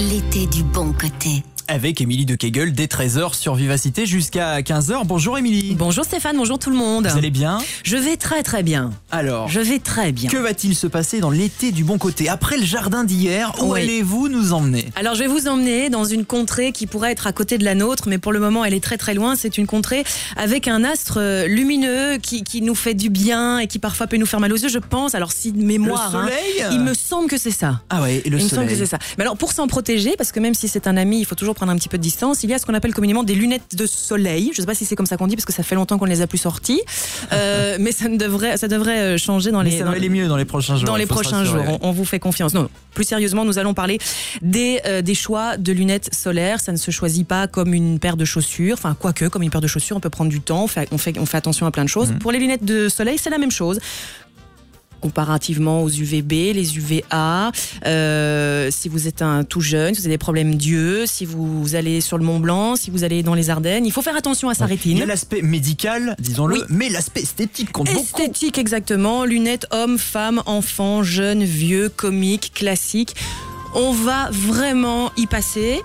L'été du bon côté. Avec Émilie de Kegel dès 13h sur Vivacité jusqu'à 15h. Bonjour Émilie. Bonjour Stéphane, bonjour tout le monde. Vous allez bien? Je vais très très bien. Alors, Je vais très bien. que va-t-il se passer dans l'été du bon côté? Après le jardin d'hier, où Oui. allez-vous nous emmener? Alors je vais vous emmener dans une contrée qui pourrait être à côté de la nôtre, mais pour le moment elle est très très loin. C'est une contrée avec un astre euh, lumineux qui, qui nous fait du bien et qui parfois peut nous faire mal aux yeux, je pense. Alors si de mémoire, Le hein, soleil? il me semble que c'est ça. Ah ouais, et le il me semble que c'est ça. Mais alors pour s'en protéger, parce que même si c'est un ami, il faut toujours prendre un petit peu de distance. Il y a ce qu'on appelle communément des lunettes de soleil. Je sais pas si c'est comme ça qu'on dit parce que ça fait longtemps qu'on ne les a plus sorties, Euh, [laughs] mais ça ne devrait, ça devrait euh, changer dans Mais les. ça dans aller mieux dans les prochains jours. dans les prochains jours. On, on vous fait confiance. Non, non. plus sérieusement, nous allons parler des, euh, des choix de lunettes solaires. Ça ne se choisit pas comme une paire de chaussures. Enfin, quoique, comme une paire de chaussures, on peut prendre du temps. On fait, on fait, on fait attention à plein de choses. Mhm. Pour les lunettes de soleil, c'est la même chose comparativement aux UVB, les UVA. Euh, si vous êtes un tout jeune, si vous avez des problèmes d'yeux, si vous allez sur le Mont Blanc, si vous allez dans les Ardennes, il faut faire attention à sa rétine. Il y a l'aspect médical, disons-le, Oui. mais l'aspect esthétique compte beaucoup. Esthétique, exactement. Lunettes hommes, femmes, enfants, jeunes, vieux, comiques, classiques. On va vraiment y passer.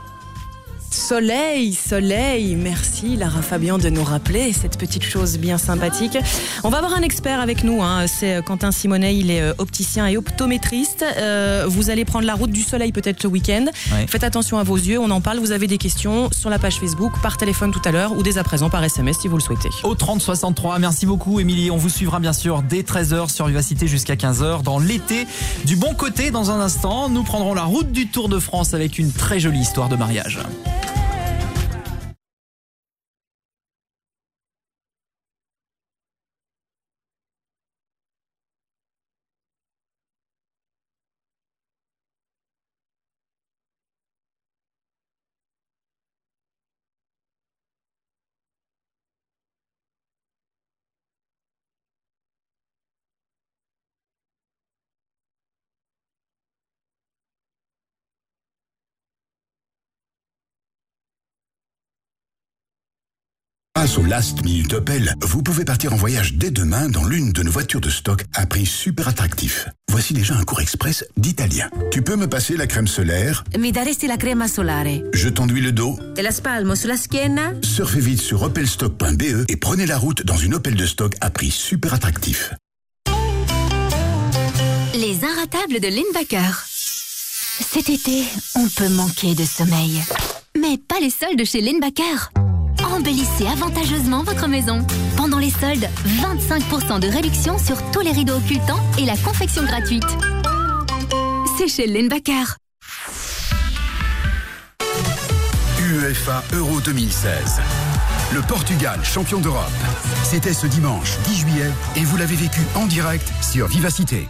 Soleil, soleil, merci Lara Fabian de nous rappeler cette petite chose bien sympathique. On va avoir un expert avec nous, hein. c'est Quentin Simonet, il est euh, opticien et optométriste. Euh, vous allez prendre la route du soleil peut-être ce week-end. Faites attention à vos yeux, on en parle, vous avez des questions sur la page Facebook, par téléphone tout à l'heure ou dès à présent par SMS si vous le souhaitez. Au 30 63, merci beaucoup Émilie. On vous suivra bien sûr dès 13h sur Vivacité jusqu'à 15h dans l'été. Du bon côté, dans un instant, nous prendrons la route du Tour de France avec une très jolie histoire de mariage. yeah. Grâce au Last Minute Opel, vous pouvez partir en voyage dès demain dans l'une de nos voitures de stock à prix super attractif. Voici déjà un cours express d'italien. Tu peux me passer la crème solaire Mi daresti la crema solare Je t'enduis le dos e la spalmo sulla schiena? Surfez vite sur opelstock.be et prenez la route dans une Opel de stock à prix super attractif. Les inratables de Lindbacker. Cet été, on peut manquer de sommeil. Mais pas les soldes chez Lindbacker. Embellissez avantageusement votre maison. Pendant les soldes, 25% de réduction sur tous les rideaux occultants et la confection gratuite. C'est chez Lindbacker. UEFA Euro 2016. Le Portugal, champion d'Europe. C'était ce dimanche 10 juillet et vous l'avez vécu en direct sur Vivacité.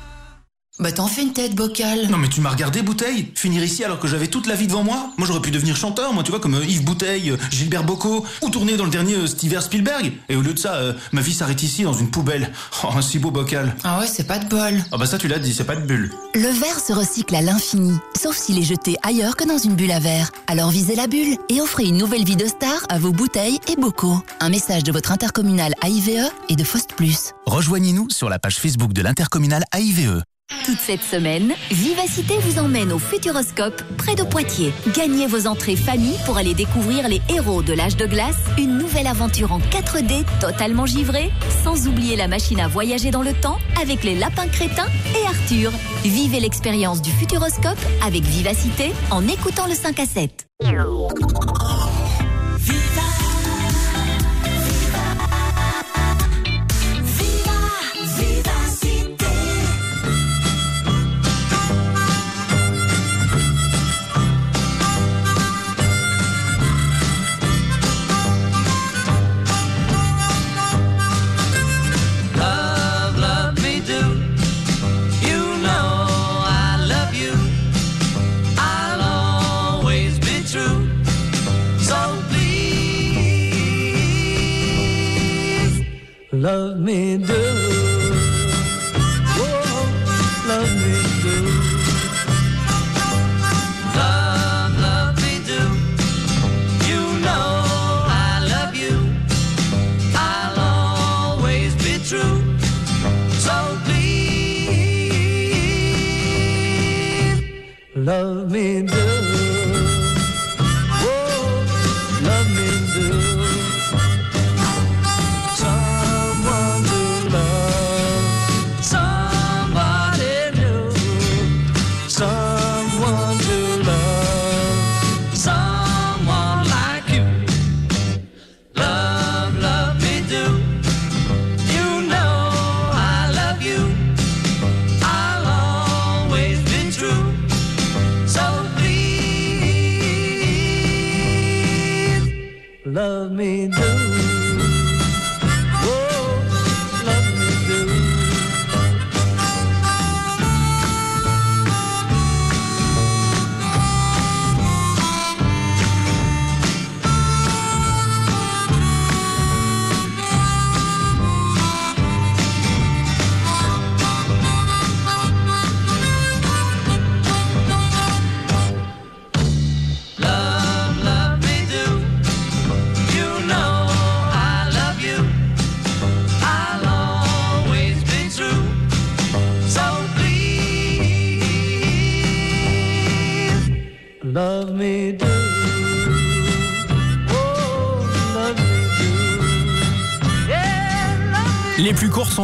Bah t'en fais une tête, bocal. Non mais tu m'as regardé Bouteille Finir ici alors que j'avais toute la vie devant moi Moi j'aurais pu devenir chanteur, moi tu vois, comme euh, Yves Bouteille, euh, Gilbert Bocco, ou tourner dans le dernier euh, Steven Spielberg. Et au lieu de ça, euh, ma vie s'arrête ici dans une poubelle. [laughs] Oh, un si beau bocal. Ah ouais, c'est pas de bol. Ah bah ça tu l'as dit, c'est pas de bulle. Le verre se recycle à l'infini, sauf s'il est jeté ailleurs que dans une bulle à verre. Alors visez la bulle et offrez une nouvelle vie de star à vos bouteilles et bocaux. Un message de votre intercommunal AIVE et de Faust Plus. Rejoignez-nous sur la page Facebook de l'intercommunal AIVE. Toute cette semaine, Vivacité vous emmène au Futuroscope près de Poitiers. Gagnez vos entrées famille pour aller découvrir les héros de l'âge de glace, une nouvelle aventure en 4D totalement givrée, sans oublier la machine à voyager dans le temps avec les lapins crétins et Arthur. Vivez l'expérience du Futuroscope avec Vivacité en écoutant le 5 à 7. Love me do.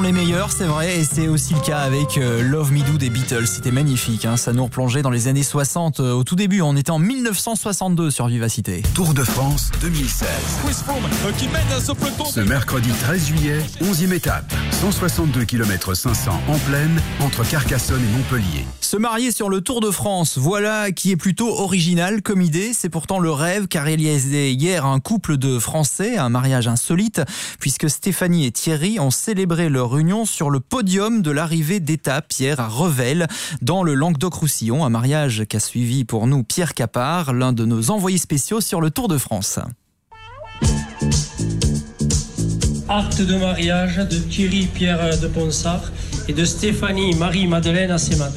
Les plus c'est vrai, et c'est aussi le cas avec euh, Love Me Do des Beatles. C'était magnifique, hein, ça nous replongeait dans les années 60. euh, au tout début, on était en 1962 sur Vivacité. Tour de France 2016. qui mène à ce mercredi 13 juillet, 11e étape. 162 km 500 en pleine entre Carcassonne et Montpellier. Se marier sur le Tour de France, voilà qui est plutôt original comme idée. C'est pourtant le rêve car il y a hier un couple de Français, un mariage insolite, puisque Stéphanie et Thierry ont célébré leur union sur le podium de l'arrivée d'étape hier à Revel, dans le Languedoc-Roussillon. Un mariage qu'a suivi pour nous Pierre Capard, l'un de nos envoyés spéciaux sur le Tour de France. Acte de mariage de Thierry Pierre de Ponsard et de Stéphanie Marie-Madeleine Assemat.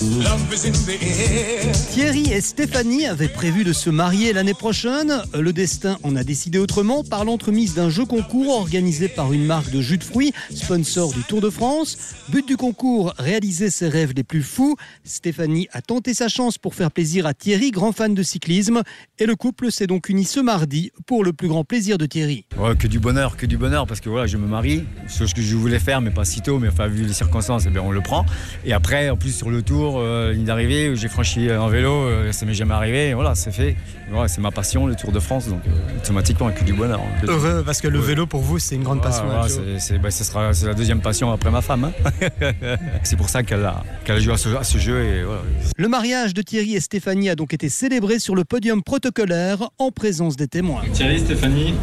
Thierry et Stéphanie avaient prévu de se marier l'année prochaine. Le destin en a décidé autrement par l'entremise d'un jeu concours organisé par une marque de jus de fruits, sponsor du Tour de France. But du concours, réaliser ses rêves les plus fous. Stéphanie a tenté sa chance pour faire plaisir à Thierry, grand fan de cyclisme. Et le couple s'est donc uni ce mardi pour le plus grand plaisir de Thierry. Ouais, que du bonheur, que du bonheur, parce que voilà, je me marie, chose que je voulais faire, mais pas si tôt, mais enfin, vu les circonstances, bien, on le prend. Et après, en plus, sur le tour, euh, ligne d'arrivée, où j'ai franchi en vélo, euh, ça m'est jamais arrivé, voilà, c'est fait. Voilà, c'est ma passion, le Tour de France, donc euh, automatiquement, que du bonheur. Heureux, parce que le Ouais. vélo pour vous, c'est une grande passion. voilà, hein, Joe. c'est- c'est bah, ce sera- c'est la deuxième passion après ma femme. hein. [laughs] c'est pour ça qu'elle a, qu'elle a joué à ce, à ce jeu. Et voilà. Le mariage de Thierry et Stéphanie a donc été célébré sur le podium protocolaire en présence des témoins. Thierry, Stéphanie,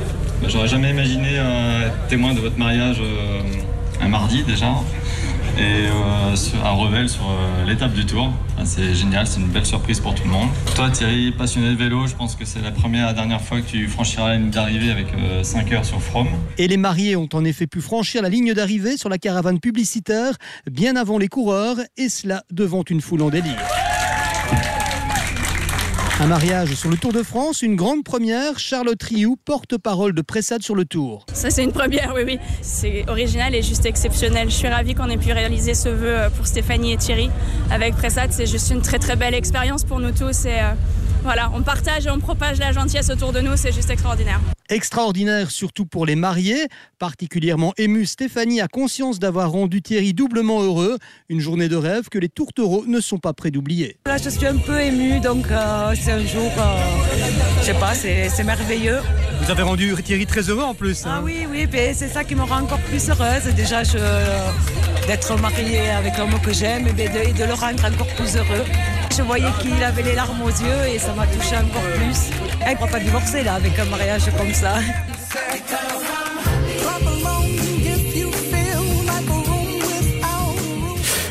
bah, j'aurais jamais imaginé euh, être témoin de votre mariage euh, un mardi déjà. Et euh, à Revel sur euh, l'étape du tour. C'est génial, c'est une belle surprise pour tout le monde. Toi Thierry, passionné de vélo, je pense que c'est la première et dernière fois que tu franchiras la ligne d'arrivée avec 5 heures sur From. Et les mariés ont en effet pu franchir la ligne d'arrivée sur la caravane publicitaire bien avant les coureurs, et cela devant une foule en délire. Un mariage sur le Tour de France, une grande première. Charlotte Rioux, porte-parole de Pressade sur le Tour. Ça, c'est une première, oui, oui. C'est original et juste exceptionnel. Je suis ravie qu'on ait pu réaliser ce vœu euh, pour Stéphanie et Thierry avec Pressade. C'est juste une très, très belle expérience pour nous tous. Et euh, voilà, on partage et on propage la gentillesse autour de nous. C'est juste extraordinaire. Extraordinaire surtout pour les mariés. Particulièrement émue, Stéphanie a conscience d'avoir rendu Thierry doublement heureux. Une journée de rêve que les tourtereaux ne sont pas près d'oublier. Là, je suis un peu émue, donc euh, c'est un jour, euh, je sais pas, c'est c'est merveilleux. Vous avez rendu Thierry très heureux en plus. hein. Ah oui, oui, mais c'est ça qui me rend encore plus heureuse. Déjà, je- d'être mariée avec l'homme que j'aime et de, le rendre encore plus heureux. Je voyais qu'il avait les larmes aux yeux et ça m'a touché encore plus. Elle ne pourra pas divorcer là avec un mariage comme ça.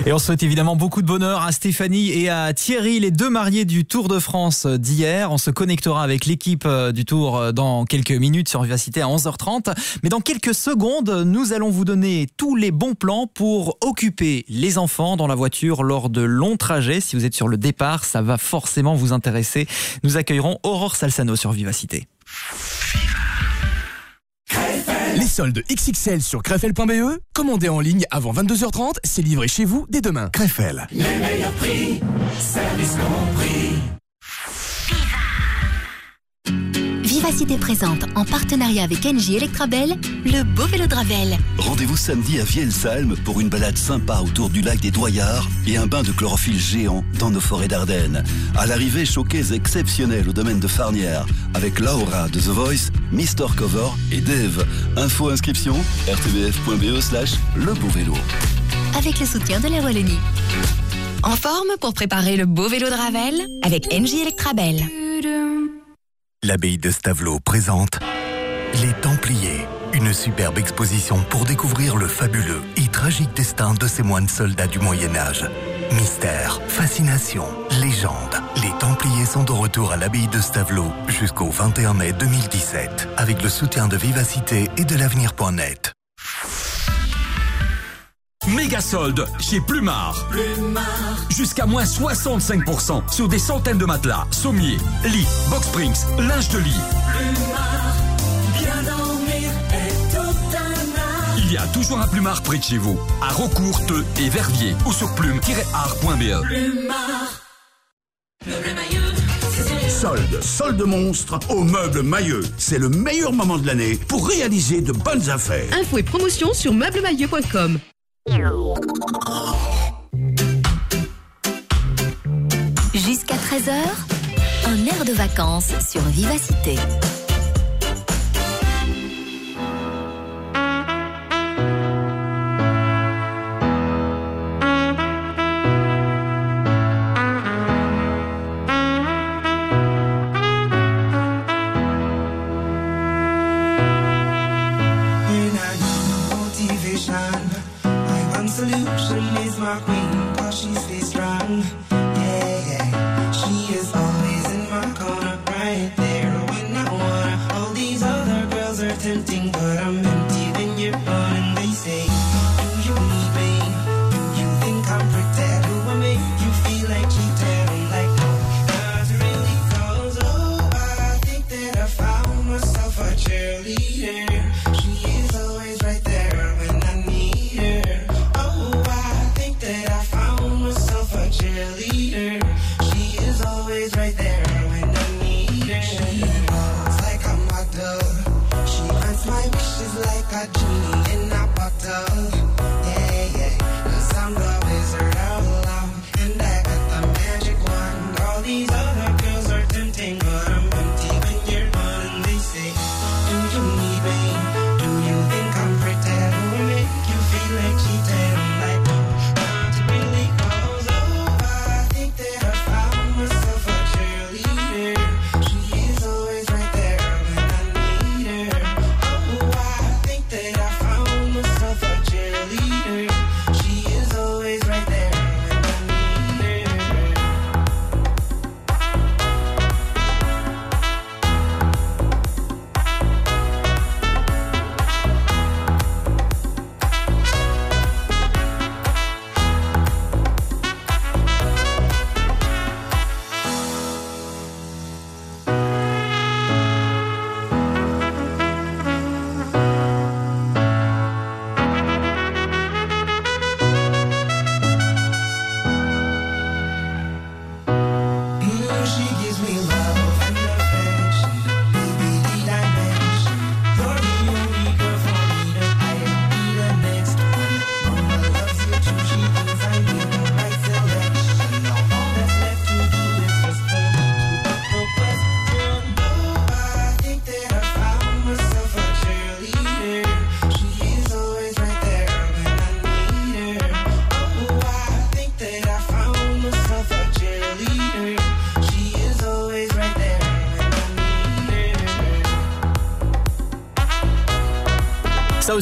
Et on souhaite évidemment beaucoup de bonheur à Stéphanie et à Thierry, les deux mariés du Tour de France d'hier. On se connectera avec l'équipe euh, du Tour euh, dans quelques minutes sur Vivacité à 11h30. Mais dans quelques secondes, nous allons vous donner tous les bons plans pour occuper les enfants dans la voiture lors de longs trajets. Si vous êtes sur le départ, ça va forcément vous intéresser. Nous accueillerons Aurore Salsano sur Vivacité. Soldes XXL sur crefel.be, commandez en ligne avant 22h30, c'est livré chez vous dès demain. Crefel. Les meilleurs prix, service compris. Vivacité présente, en partenariat avec NJ Electrabel, le beau vélo de Ravel. Rendez-vous samedi à Vielsalm pour une balade sympa autour du lac des Doyards et un bain de chlorophylle géant dans nos forêts d'Ardennes. À l'arrivée, showcase exceptionnel au domaine de Farnières avec Laura de The Voice, Mister Cover et Dave. Info inscription rtbf.be slash le beau vélo. Avec le soutien de la Wallonie. En forme pour préparer le beau vélo de Ravel avec NJ Electrabel. L'abbaye de Stavelot présente Les Templiers, une superbe exposition pour découvrir le fabuleux et tragique destin de ces moines soldats du Moyen Âge. Mystère, fascination, légende. Les Templiers sont de retour à l'abbaye de Stavelot jusqu'au 21 mai 2017 avec le soutien de Vivacité et de l'avenir.net. Méga solde chez Plumard. Jusqu'à moins 65% sur des centaines de matelas, sommiers, lits, box springs, linge de lit. Bien dormir est tout un art. Il y a toujours un Plumard près de chez vous, à Rocourt, Teux et Verviers ou sur plume-art.be. Plumard. Meuble maillot, c'est Solde, solde monstre au meuble Mailleux. C'est le meilleur moment de l'année pour réaliser de bonnes affaires. Infos et promotions sur meublemailleux.com. Jusqu'à 13h, un air de vacances sur Vivacité.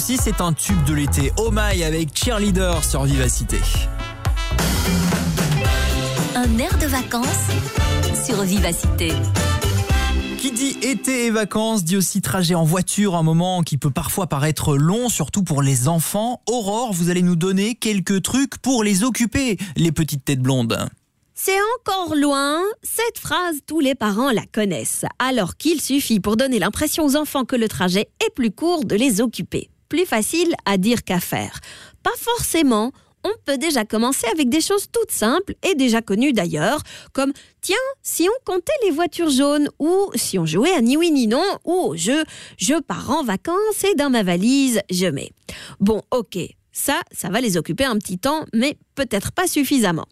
Aussi, c'est un tube de l'été. Oh my avec Cheerleader sur Vivacité. Un air de vacances sur Vivacité. Qui dit été et vacances dit aussi trajet en voiture, un moment qui peut parfois paraître long, surtout pour les enfants. Aurore, vous allez nous donner quelques trucs pour les occuper, les petites têtes blondes. C'est encore loin. Cette phrase, tous les parents la connaissent. Alors qu'il suffit pour donner l'impression aux enfants que le trajet est plus court de les occuper. Plus facile à dire qu'à faire. Pas forcément. On peut déjà commencer avec des choses toutes simples et déjà connues d'ailleurs, comme tiens, si on comptait les voitures jaunes, ou si on jouait à ni oui ni non, ou je pars en vacances et dans ma valise je mets. Bon, ok, ça, ça va les occuper un petit temps, mais peut-être pas suffisamment.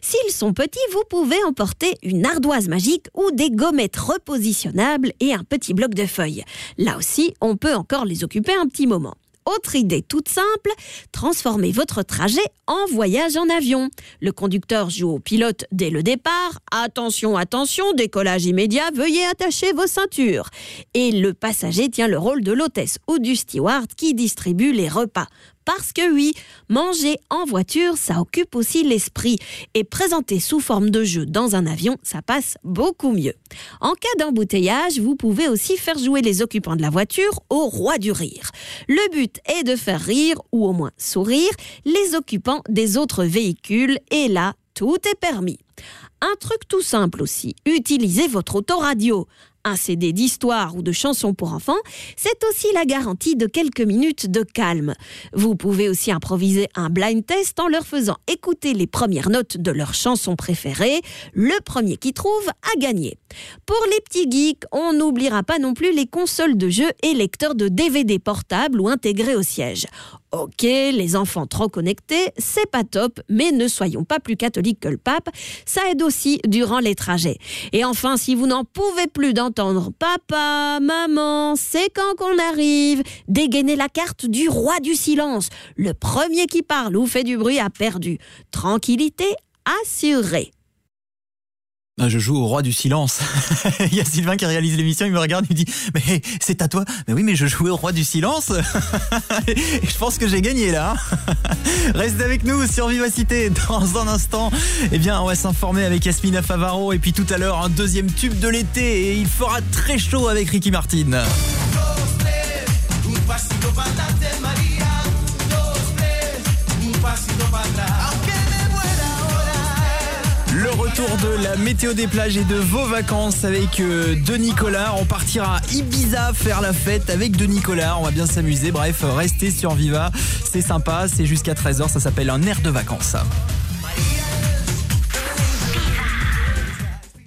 S'ils sont petits, vous pouvez emporter une ardoise magique ou des gommettes repositionnables et un petit bloc de feuilles. Là aussi, on peut encore les occuper un petit moment. Autre idée toute simple, transformez votre trajet en voyage en avion. Le conducteur joue au pilote dès le départ. Attention, attention, décollage immédiat, veuillez attacher vos ceintures. Et le passager tient le rôle de l'hôtesse ou du steward qui distribue les repas. Parce que oui, manger en voiture, ça occupe aussi l'esprit. Et présenter sous forme de jeu dans un avion, ça passe beaucoup mieux. En cas d'embouteillage, vous pouvez aussi faire jouer les occupants de la voiture au roi du rire. Le but est de faire rire, ou au moins sourire, les occupants des autres véhicules. Et là, tout est permis. Un truc tout simple aussi, utilisez votre autoradio. Un CD d'histoire ou de chansons pour enfants, c'est aussi la garantie de quelques minutes de calme. Vous pouvez aussi improviser un blind test en leur faisant écouter les premières notes de leur chanson préférée. Le premier qui trouve a gagné. Pour les petits geeks, on n'oubliera pas non plus les consoles de jeux et lecteurs de DVD portables ou intégrés au siège. Ok, les enfants trop connectés, c'est pas top, mais ne soyons pas plus catholiques que le pape, ça aide aussi durant les trajets. Et enfin, si vous n'en pouvez plus d'entendre papa, maman, c'est quand qu'on arrive, dégainez la carte du roi du silence. Le premier qui parle ou fait du bruit a perdu. Tranquillité assurée. Ah, Je joue au roi du silence. [laughs] il y a Sylvain qui réalise l'émission, il me regarde, il me dit Mais c'est à toi Mais oui, mais je jouais au roi du silence. [laughs] Et je pense que j'ai gagné là. [laughs] Restez avec nous sur Vivacité. Dans un instant, eh bien, on va s'informer avec Yasmina Favaro. Et puis tout à l'heure, un deuxième tube de l'été. Et il fera très chaud avec Ricky Martin. Retour de la météo des plages et de vos vacances avec euh, De Nicolas. On partira Ibiza faire la fête avec De Nicolas. On va bien s'amuser. Bref, restez sur Viva. C'est sympa. C'est jusqu'à 13h. Ça s'appelle un air de vacances.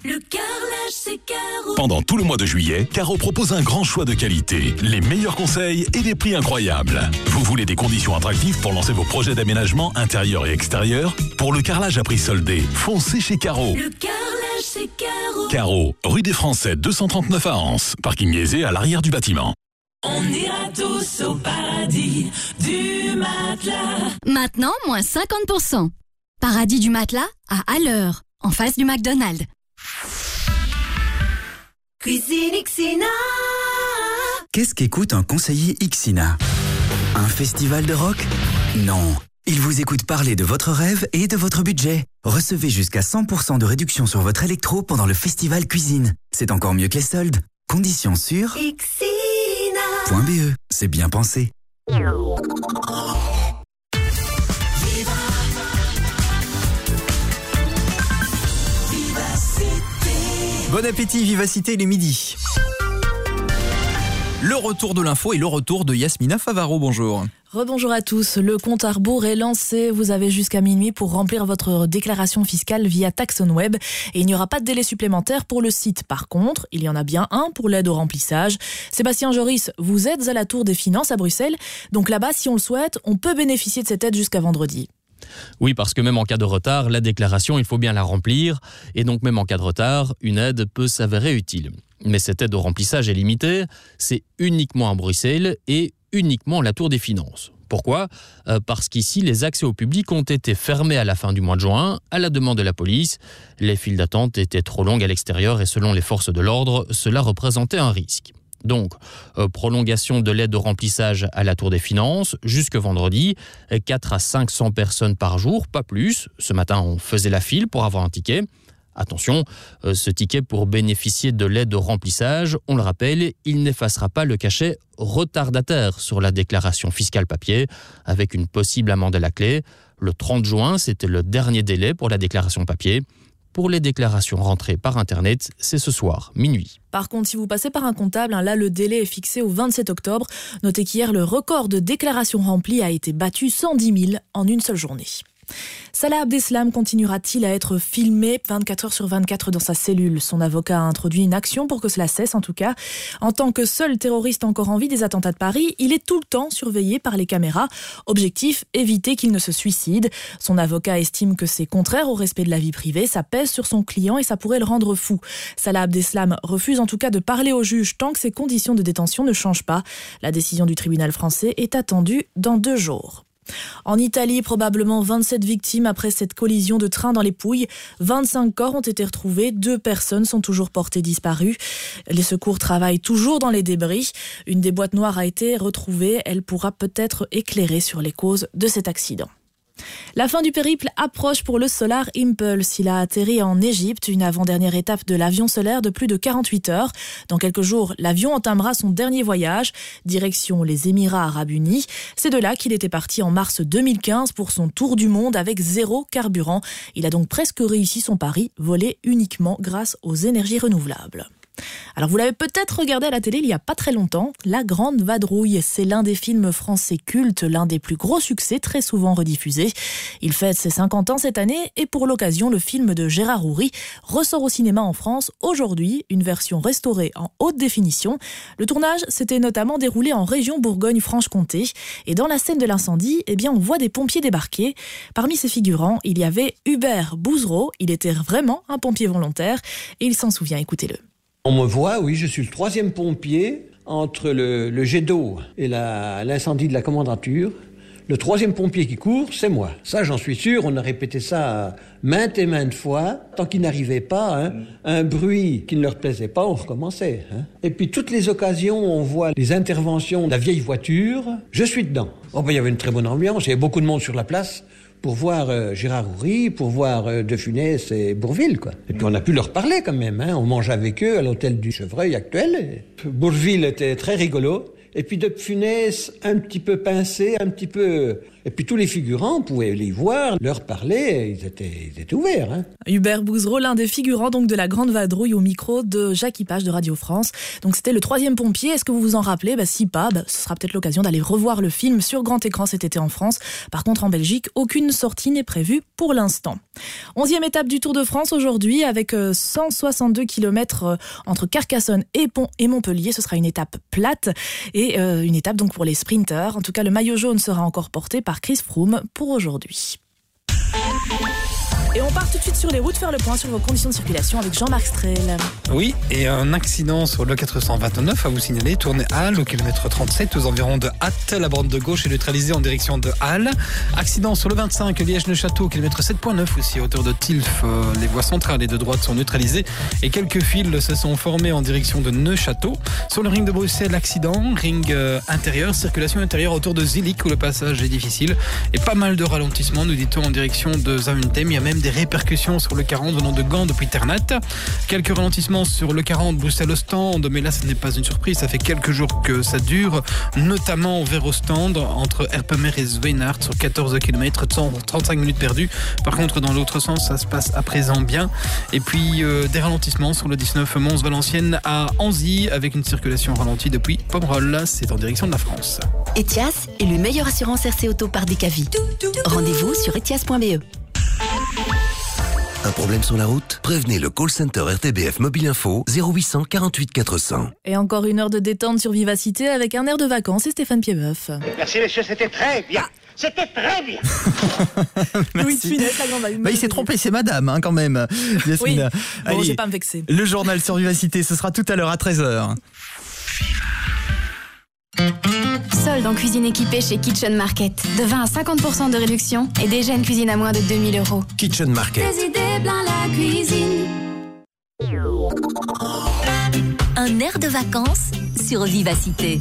Le carrelage, c'est Caro. Pendant tout le mois de juillet, Caro propose un grand choix de qualité, les meilleurs conseils et des prix incroyables. Vous voulez des conditions attractives pour lancer vos projets d'aménagement intérieur et extérieur? Pour le carrelage à prix soldé, foncez chez Caro. Le carrelage, c'est Caro. Caro, rue des Français 239 à Anse, parking aisé à l'arrière du bâtiment. On ira tous au paradis du matelas. Maintenant, moins 50%. Paradis du matelas à Alleur, en face du McDonald's. Cuisine Xina. Qu'est-ce qu'écoute un conseiller Ixina? Un festival de rock? Non. Il vous écoute parler de votre rêve et de votre budget. Recevez jusqu'à 100% de réduction sur votre électro pendant le festival cuisine. C'est encore mieux que les soldes. Conditions sur Xina. .be. C'est bien pensé. Bon appétit, vivacité, les midis. Le retour de l'info et le retour de Yasmina Favaro. Bonjour. Rebonjour à tous, le compte à rebours est lancé. Vous avez jusqu'à minuit pour remplir votre déclaration fiscale via TaxonWeb et il n'y aura pas de délai supplémentaire pour le site. Par contre, il y en a bien un pour l'aide au remplissage. Sébastien Joris, vous êtes à la Tour des Finances à Bruxelles. Donc là-bas, si on le souhaite, on peut bénéficier de cette aide jusqu'à vendredi. Oui, parce que même en cas de retard, la déclaration, il faut bien la remplir. Et donc, même en cas de retard, une aide peut s'avérer utile. Mais cette aide au remplissage est limitée. C'est uniquement à Bruxelles et uniquement la Tour des Finances. Pourquoi? Euh, Parce qu'ici, les accès au public ont été fermés à la fin du mois de juin, à la demande de la police. Les files d'attente étaient trop longues à l'extérieur et selon les forces de l'ordre, cela représentait un risque. Donc, euh, prolongation de l'aide au remplissage à la Tour des Finances jusque vendredi, 4 à 500 personnes par jour, pas plus. Ce matin, on faisait la file pour avoir un ticket. Attention, euh, ce ticket pour bénéficier de l'aide au remplissage, on le rappelle, il n'effacera pas le cachet retardataire sur la déclaration fiscale papier, avec une possible amende à la clé. Le 30 juin, c'était le dernier délai pour la déclaration papier. Pour les déclarations rentrées par Internet, c'est ce soir, minuit. Par contre, si vous passez par un comptable, hein, là, le délai est fixé au 27 octobre. Notez qu'hier, le record de déclarations remplies a été battu 110 000 en une seule journée. Salah Abdeslam continuera-t-il à être filmé 24 heures sur 24 dans sa cellule? Son avocat a introduit une action pour que cela cesse en tout cas. En tant que seul terroriste encore en vie des attentats de Paris, il est tout le temps surveillé par les caméras. Objectif, éviter qu'il ne se suicide. Son avocat estime que c'est contraire au respect de la vie privée, ça pèse sur son client et ça pourrait le rendre fou. Salah Abdeslam refuse en tout cas de parler au juge tant que ses conditions de détention ne changent pas. La décision du tribunal français est attendue dans deux jours. En Italie, probablement 27 victimes après cette collision de train dans les Pouilles. 25 corps ont été retrouvés, deux personnes sont toujours portées disparues. Les secours travaillent toujours dans les débris. Une des boîtes noires a été retrouvée, elle pourra peut-être éclairer sur les causes de cet accident. La fin du périple approche pour le Solar Impulse. Il a atterri en Égypte, une avant-dernière étape de l'avion solaire de plus de 48 heures. Dans quelques jours, l'avion entamera son dernier voyage, direction les Émirats arabes unis. C'est de là qu'il était parti en mars 2015 pour son tour du monde avec zéro carburant. Il a donc presque réussi son pari, volé uniquement grâce aux énergies renouvelables. Alors vous l'avez peut-être regardé à la télé il n'y a pas très longtemps, La Grande Vadrouille, c'est l'un des films français cultes, l'un des plus gros succès, très souvent rediffusé. Il fête ses 50 ans cette année et pour l'occasion, le film de Gérard Houry ressort au cinéma en France aujourd'hui, une version restaurée en haute définition. Le tournage s'était notamment déroulé en région Bourgogne-Franche-Comté et dans la scène de l'incendie, eh bien on voit des pompiers débarquer. Parmi ces figurants, il y avait Hubert Bouzereau, il était vraiment un pompier volontaire et il s'en souvient, écoutez-le. On me voit, oui, je suis le troisième pompier entre le, le jet d'eau et l'incendie de la commandanture. Le troisième pompier qui court, c'est moi. Ça, j'en suis sûr. On a répété ça maintes et maintes fois. Tant qu'il n'arrivait pas, hein, un bruit qui ne leur plaisait pas, on recommençait. hein. Et puis, toutes les occasions où on voit les interventions de la vieille voiture, je suis dedans. Oh, ben, il y avait une très bonne ambiance. Il y avait beaucoup de monde sur la place pour voir euh, Gérard Houry, pour voir euh, De Funès et Bourville, quoi. Et puis on a pu leur parler quand même, hein. On mange avec eux à l'hôtel du Chevreuil actuel. Bourville était très rigolo. Et puis De Funès, un petit peu pincé, un petit peu... Et puis tous les figurants, on pouvait les voir, leur parler, ils étaient, ils étaient ouverts, hein. Hubert Bouzereau, l'un des figurants donc de la Grande Vadrouille au micro de Jacques Page de Radio France. Donc c'était le troisième pompier. Est-ce que vous vous en rappelez? Bah, Si pas, bah, ce sera peut-être l'occasion d'aller revoir le film sur grand écran cet été en France. Par contre, en Belgique, aucune sortie n'est prévue pour l'instant. Onzième étape du Tour de France aujourd'hui avec euh, 162 km euh, entre Carcassonne et Pont et Montpellier. Ce sera une étape plate et euh, une étape donc pour les sprinteurs. En tout cas, le maillot jaune sera encore porté par Chris Froome pour aujourd'hui. Et on part tout de suite sur les routes faire le point sur vos conditions de circulation avec Jean-Marc Strel. Oui, et un accident sur le 429 à vous signaler, tournée Halle au kilomètre 37 aux environs de Hatt. La bande de gauche est neutralisée en direction de Halle. Accident sur le 25 Liège-le-Château, kilomètre 7.9 aussi à hauteur de Tilf. Euh, Les voies centrales et de droite sont neutralisées et quelques fils se sont formés en direction de Neuchâteau. Sur le ring de Bruxelles, accident, ring euh, intérieur, circulation intérieure autour de Zillik où le passage est difficile et pas mal de ralentissements, nous dit-on en direction de Zaventem. Il y a même des répercussions sur le 40 venant de Gand depuis Ternat. Quelques ralentissements sur le 40 Bruxelles-Ostende, mais là ce n'est pas une surprise, ça fait quelques jours que ça dure, notamment vers Ostende, entre Erpemer et Zweinart sur 14 km, 35 minutes perdues. Par contre, dans l'autre sens, ça se passe à présent bien. Et puis euh, des ralentissements sur le 19 Mons-Valenciennes à Anzy, avec une circulation ralentie depuis Pomerol, c'est en direction de la France. Etias est le meilleur assurance RC Auto par Decavi. Rendez-vous sur etias.be. Un problème sur la route? Prévenez le call center RTBF Mobile Info 0800 48 400. Et encore une heure de détente sur Vivacité avec un air de vacances et Stéphane Piedboeuf. Merci messieurs, c'était très bien. C'était très bien. [laughs] Louis de Funès, la grande Bah, il s'est trompé, c'est madame hein, quand même. Yasmina. Oui. Bon, Allez, je vais pas me vexer. Le journal sur Vivacité, ce sera tout à l'heure à 13h. Solde en cuisine équipée chez Kitchen Market. De 20 à 50% de réduction et déjà une cuisine à moins de 2000 euros. Kitchen Market. Des idées plein la cuisine. Un air de vacances sur Vivacité.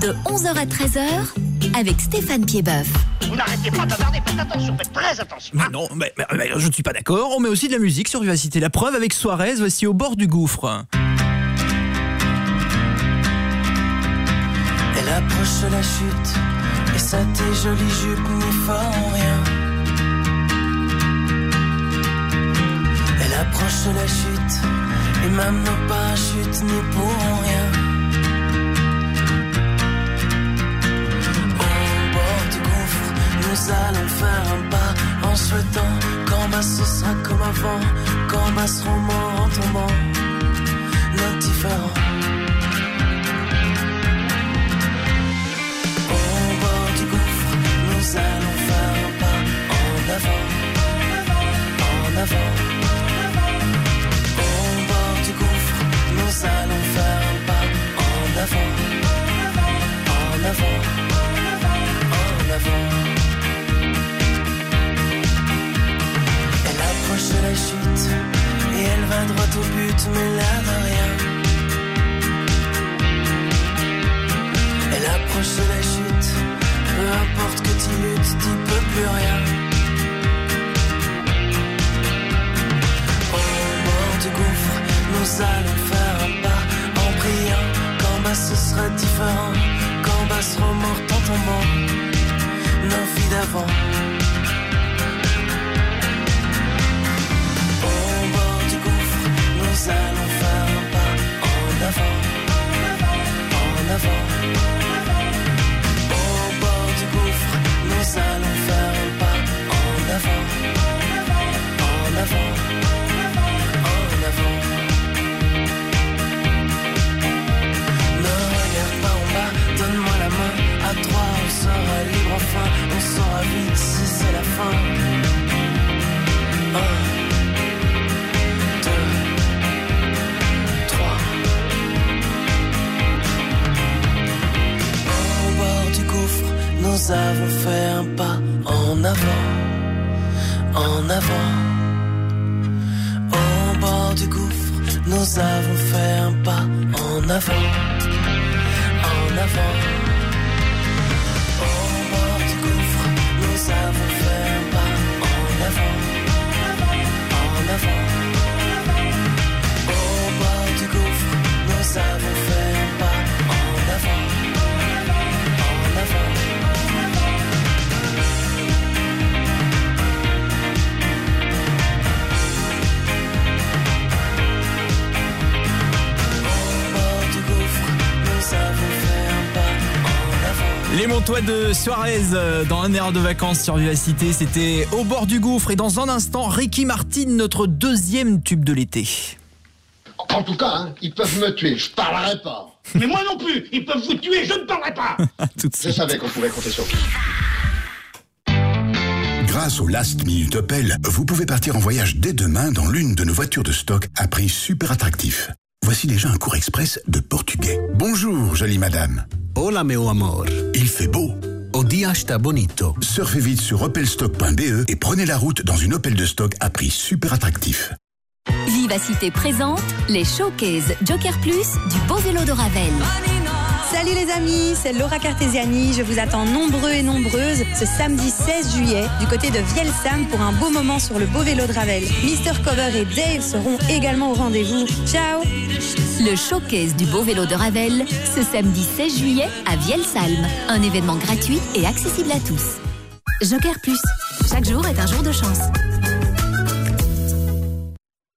De 11h à 13h avec Stéphane Piedboeuf. Vous n'arrêtez pas de bavarder, faites attention, faites très attention. Mais non, mais, mais- mais je ne suis pas d'accord. On met aussi de la musique sur Vivacité. La preuve avec Suarez, voici au bord du gouffre. Elle approche la chute et ça tes jolies jupes n'y font rien. Elle approche la chute et même nos parachutes n'y pourront rien. Au bord du gouffre, nous allons faire un pas en souhaitant qu'en bas ce sera comme avant, qu'en bas seront morts en tombant, indifférents. Allons faire un pas en avant, en avant. Au bord du gouffre, nous allons faire un pas en avant, en avant, en avant. Elle approche la chute et elle va droit au but, mais là de rien. Elle approche la chute, peu importe que tu luttes, tu peux plus rien. Au bord du gouffre, nous allons faire un pas en priant qu'en bas ce sera différent, qu'en bas seront mortes en tombant, nos filles d'avant. Au bord du gouffre, nous allons nous avons fait un pas en avant, en avant. Au bord du gouffre, nous avons fait un pas en avant, en avant. Au bord du gouffre, nous avons fait un pas en avant, en avant. De Suarez euh, dans un air de vacances sur Vivacité, c'était au bord du gouffre. Et dans un instant, Ricky Martin, notre deuxième tube de l'été. En tout cas, hein, ils peuvent me tuer, je parlerai pas. [laughs] Mais moi non plus, ils peuvent vous tuer, je ne parlerai pas. [laughs] je savais qu'on pouvait compter sur vous. Grâce au Last Minute Opel, vous pouvez partir en voyage dès demain dans l'une de nos voitures de stock à prix super attractif. Voici déjà un cours express de portugais. Bonjour, jolie madame. Hola, meu amor. Il fait beau. O dia está bonito. Surfez vite sur opelstock.be et prenez la route dans une Opel de stock à prix super attractif. Vivacité présente les showcases Joker Plus du beau vélo de Ravel. Salut les amis, c'est Laura Cartesiani. Je vous attends nombreux et nombreuses ce samedi 16 juillet du côté de Vielsam pour un beau moment sur le beau vélo de Ravel. Mister Cover et Dave seront également au rendez-vous. Ciao Le showcase du beau vélo de Ravel, ce samedi 16 juillet à Vielsalm. Un événement gratuit et accessible à tous. Joker Plus. Chaque jour est un jour de chance.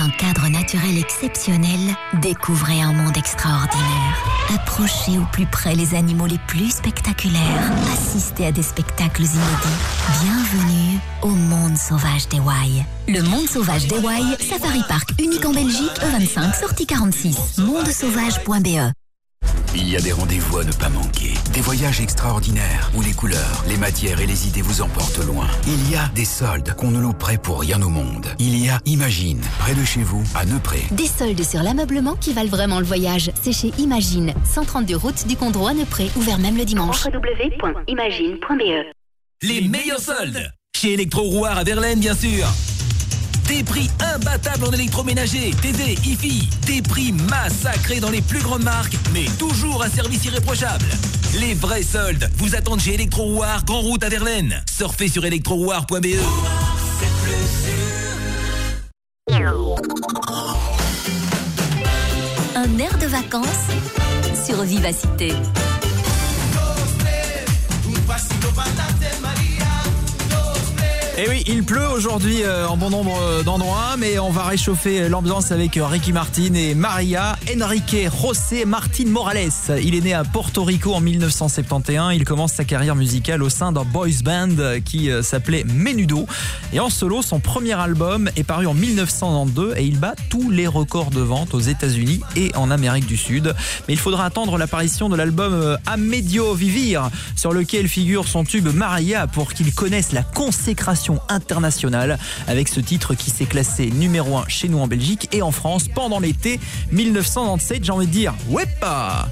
D'un cadre naturel exceptionnel, découvrez un monde extraordinaire. Approchez au plus près les animaux les plus spectaculaires. Assistez à des spectacles inédits. Bienvenue au monde sauvage des Wai. Le monde sauvage des Wai, Safari Park unique en Belgique, E25, sortie 46. mondesauvage.be Il y a des rendez-vous à ne pas manquer. Des voyages extraordinaires où les couleurs, les matières et les idées vous emportent loin. Il y a des soldes qu'on ne louperait pour rien au monde. Il y a Imagine, près de chez vous, à Neupré. Des soldes sur l'ameublement qui valent vraiment le voyage. C'est chez Imagine, 132 route du Condro à Neupré, ouvert même le dimanche. www.imagine.be Les meilleurs soldes Chez Electro Rouard à Verlaine, bien sûr des prix imbattables en électroménager, TV, IFI. Des prix massacrés dans les plus grandes marques, mais toujours un service irréprochable. Les vrais soldes vous attendent chez Electro Rouard, Grand Route à Verlaine. Surfez sur electrorouard.be. Un air de vacances sur Vivacité. Et Eh oui, il pleut aujourd'hui euh, en bon nombre euh, d'endroits, mais on va réchauffer l'ambiance avec euh, Ricky Martin et Maria Enrique José Martin Morales. Il est né à Porto Rico en 1971. Il commence sa carrière musicale au sein d'un boys band qui euh, s'appelait Menudo. Et en solo, son premier album est paru en 1992 et il bat tous les records de vente aux États-Unis et en Amérique du Sud. Mais il faudra attendre l'apparition de l'album euh, A Medio Vivir, sur lequel figure son tube Maria pour qu'il connaisse la consécration internationale avec ce titre qui s'est classé numéro 1 chez nous en Belgique et en France pendant l'été 1997. J'ai envie de dire, wepa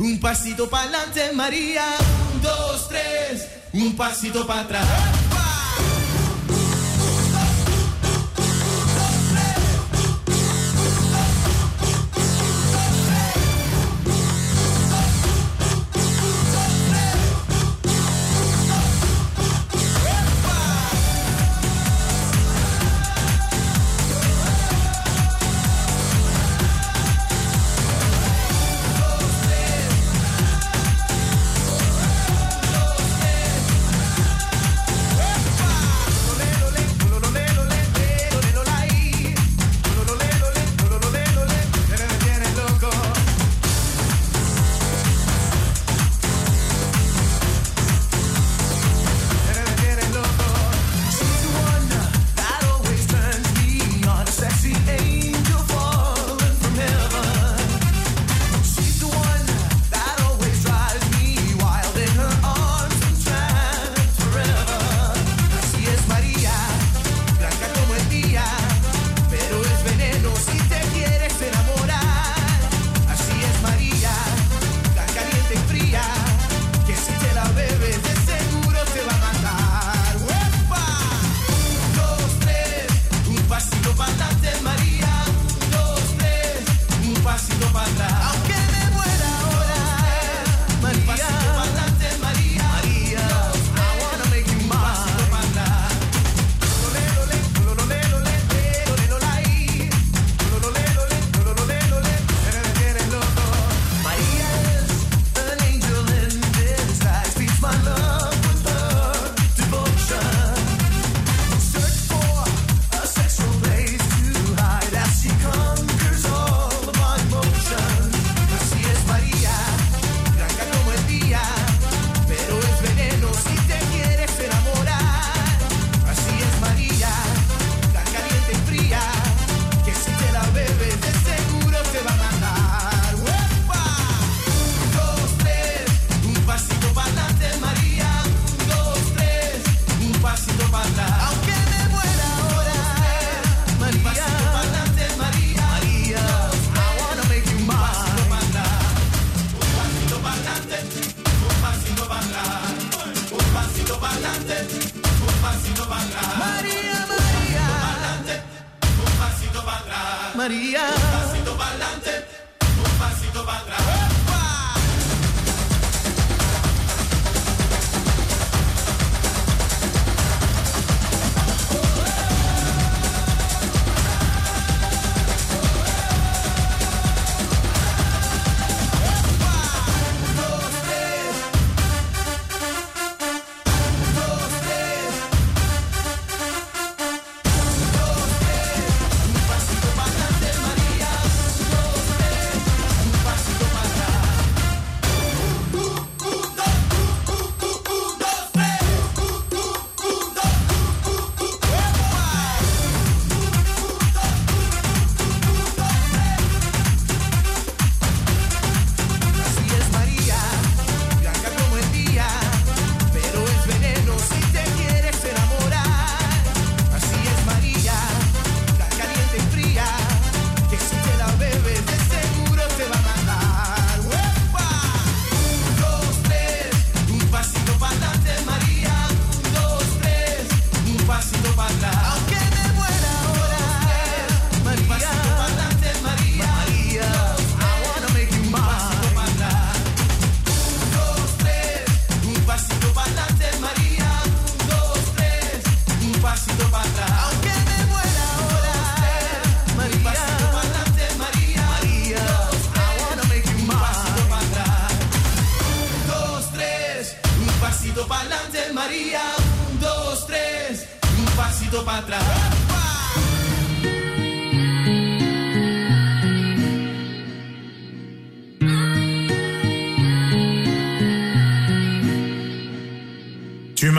un pasito pa'lante. Un, un pasito.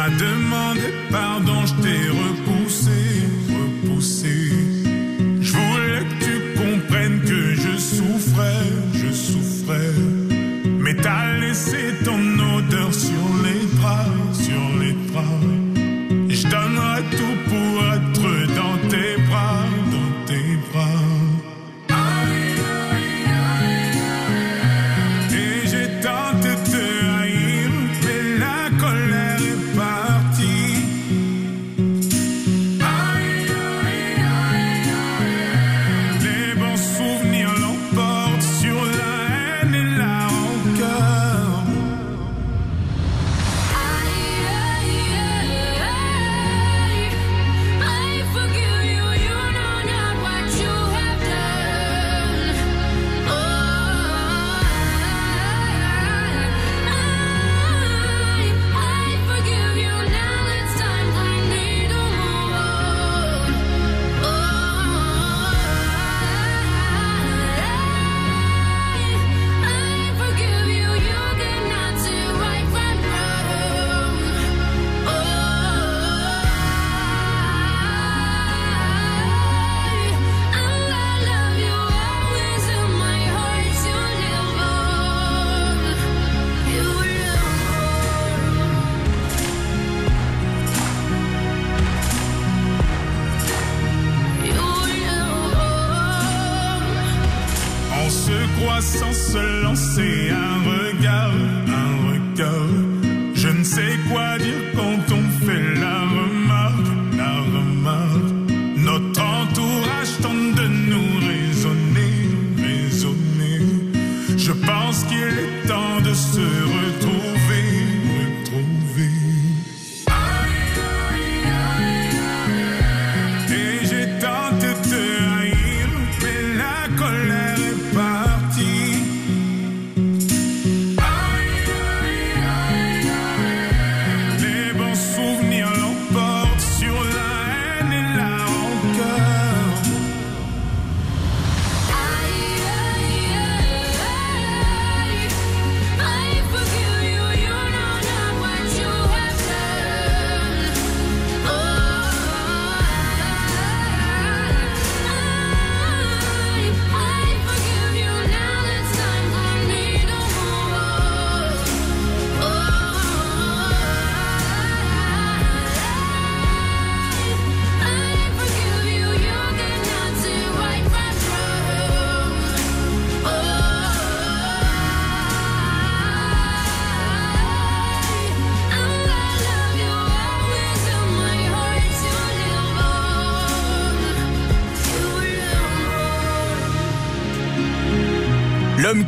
Tu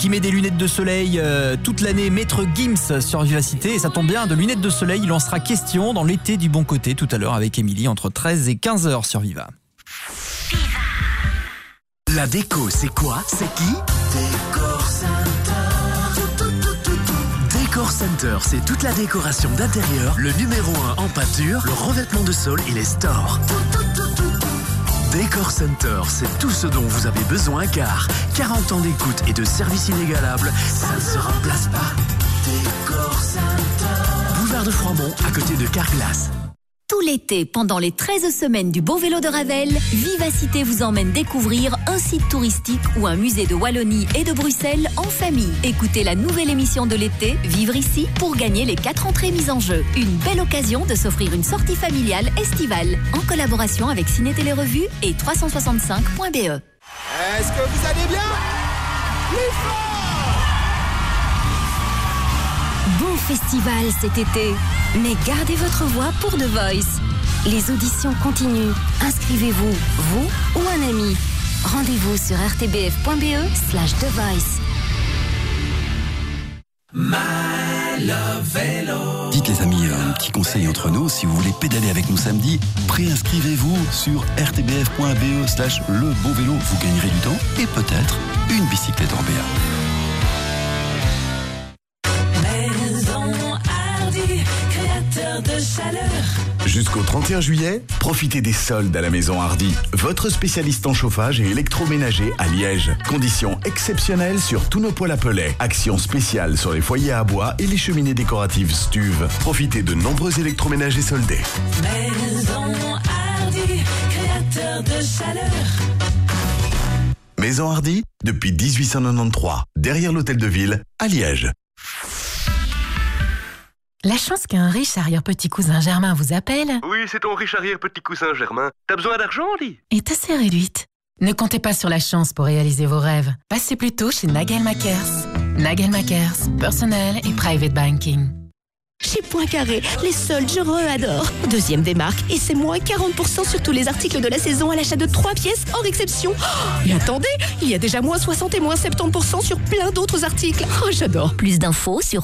met des lunettes de soleil euh, toute l'année, Maître Gims sur Vivacité. Et ça tombe bien, de lunettes de soleil, il en sera question dans l'été du bon côté tout à l'heure avec Émilie entre 13 et 15 heures sur Viva. La déco, c'est quoi? C'est qui? Décor Center. Décor Center, c'est toute la décoration d'intérieur, le numéro 1 en peinture, le revêtement de sol et les stores. Décor Center, c'est tout ce dont vous avez besoin car 40 ans d'écoute et de service inégalable, ça ne se remplace pas. Décor Center. Boulevard de Froidmont, à côté de Carglass. Tout l'été, pendant les 13 semaines du Beau Vélo de Ravel, Vivacité vous emmène découvrir un site touristique ou un musée de Wallonie et de Bruxelles en famille. Écoutez la nouvelle émission de l'été, Vivre ici, pour gagner les 4 entrées mises en jeu. Une belle occasion de s'offrir une sortie familiale estivale, en collaboration avec Ciné Télé Revue et 365.be. Est-ce que vous allez bien? Bon festival cet été, mais gardez votre voix pour The Voice. Les auditions continuent. Inscrivez-vous, vous ou un ami. Rendez-vous sur rtbf.be slash The Voice. Dites les amis, un petit conseil entre nous, si vous voulez pédaler avec nous samedi, préinscrivez-vous sur rtbf.be slash le beau vélo, vous gagnerez du temps et peut-être une bicyclette Orbea. Maison De chaleur. Jusqu'au 31 juillet, profitez des soldes à la Maison Hardy, votre spécialiste en chauffage et électroménager à Liège. Conditions exceptionnelles sur tous nos poêles à pellet. Action spéciale sur les foyers à bois et les cheminées décoratives Stuve. Profitez de nombreux électroménagers soldés. Maison Hardy, créateur de chaleur. Maison Hardy, depuis 1893, derrière l'hôtel de ville, à Liège. La chance qu'un riche arrière-petit cousin Germain vous appelle Oui, c'est ton riche arrière-petit cousin Germain. T'as besoin d'argent, dit est assez réduite. Ne comptez pas sur la chance pour réaliser vos rêves. Passez plutôt chez Nagel Makers. Nagel Makers, personnel et private banking. Chez Poincaré, les soldes, je re-adore. Deuxième des marques, et c'est moins 40% sur tous les articles de la saison à l'achat de 3 pièces hors exception. Oh, et attendez, il y a déjà moins 60 et moins 70% sur plein d'autres articles. Oh, j'adore. Plus d'infos sur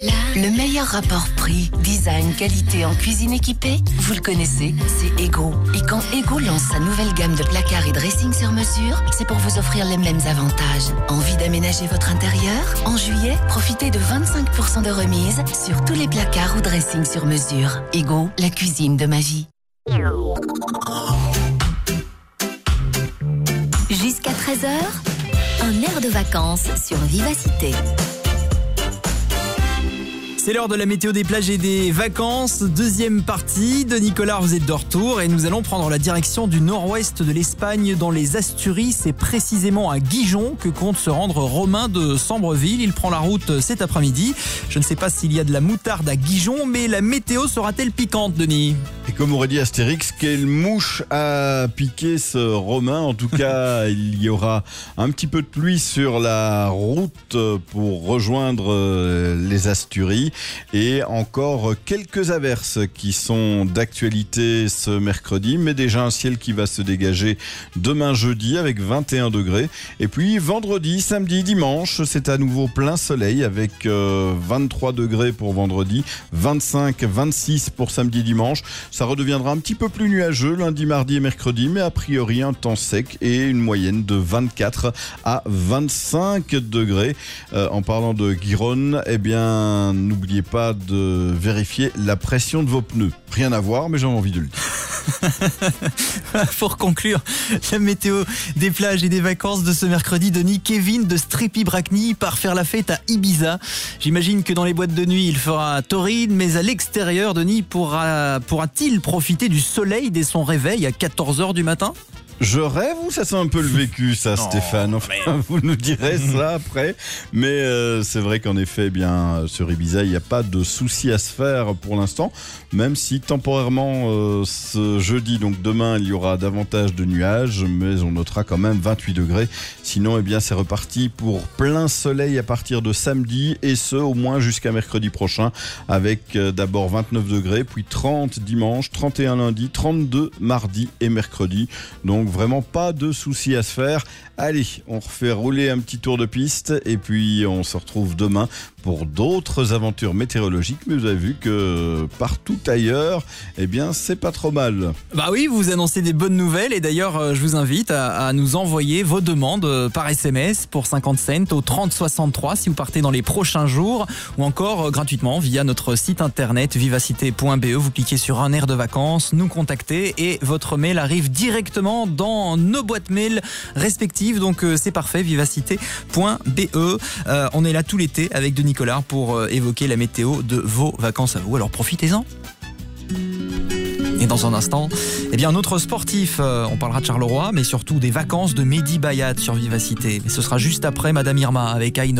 Le meilleur rapport prix, design, qualité en cuisine équipée, vous le connaissez, c'est Ego. Et quand Ego lance sa nouvelle gamme de placards et dressing sur mesure, c'est pour vous offrir les mêmes avantages. Envie d'aménager votre intérieur? En juillet, profitez de 25% de remise sur tous les placards ou dressings sur mesure. Ego, la cuisine de ma vie. Jusqu'à 13h, un air de vacances sur Vivacité. C'est l'heure de la météo des plages et des vacances. Deuxième partie de Nicolas, vous êtes de retour et nous allons prendre la direction du nord-ouest de l'Espagne dans les Asturies. C'est précisément à Guijon que compte se rendre Romain de Sambreville. Il prend la route cet après-midi. Je ne sais pas s'il y a de la moutarde à Guijon, mais la météo sera-t-elle piquante, Denis? Et comme aurait dit Astérix, quelle mouche a piqué ce Romain? En tout cas, [laughs] il y aura un petit peu de pluie sur la route pour rejoindre euh, les Asturies et encore quelques averses qui sont d'actualité ce mercredi, mais déjà un ciel qui va se dégager demain jeudi avec 21 degrés. Et puis vendredi, samedi, dimanche, c'est à nouveau plein soleil avec euh, 23 degrés pour vendredi, 25, 26 pour samedi, dimanche. Ça redeviendra un petit peu plus nuageux lundi, mardi et mercredi, mais a priori un temps sec et une moyenne de 24 à 25 degrés. Euh, en parlant de Gironne, eh bien, n'oubliez pas de vérifier la pression de vos pneus. Rien à voir, mais j'ai envie de le dire. [laughs] Pour conclure, la météo des plages et des vacances de ce mercredi, Denis Kevin de Strippy Brackney part faire la fête à Ibiza. J'imagine que dans les boîtes de nuit, il fera torride, mais à l'extérieur, Denis pourra, pourra-t-il profiter du soleil dès son réveil à 14h du matin? Je rêve ou ça sent un peu le vécu, ça, Stéphane Enfin, [laughs] vous nous direz ça après. Mais euh, c'est vrai qu'en effet, eh bien, sur Ibiza, il n'y a pas de souci à se faire pour l'instant. Même si temporairement, euh, ce jeudi, donc demain, il y aura davantage de nuages, mais on notera quand même 28 degrés. Sinon, eh bien, c'est reparti pour plein soleil à partir de samedi et ce, au moins jusqu'à mercredi prochain, avec euh, d'abord 29 degrés, puis 30 dimanche, 31 lundi, 32 mardi et mercredi. Donc, vraiment pas de soucis à se faire. Allez, on refait rouler un petit tour de piste et puis on se retrouve demain pour d'autres aventures météorologiques. Mais vous avez vu que partout ailleurs, eh bien, c'est pas trop mal. Bah oui, vous annoncez des bonnes nouvelles et d'ailleurs, euh, je vous invite à, nous envoyer vos demandes euh, par SMS pour 50 cents au 3063 si vous partez dans les prochains jours ou encore euh, gratuitement via notre site internet vivacité.be. Vous cliquez sur un air de vacances, nous contactez et votre mail arrive directement dans nos boîtes mail respectives. Donc c'est parfait, vivacité.be. Euh, on est là tout l'été avec Denis Collard pour euh, évoquer la météo de vos vacances à vous. Alors profitez-en. Et dans un instant, eh bien, un autre sportif, euh, on parlera de Charleroi, mais surtout des vacances de Mehdi Bayat sur Vivacité. Et ce sera juste après Madame Irma avec I.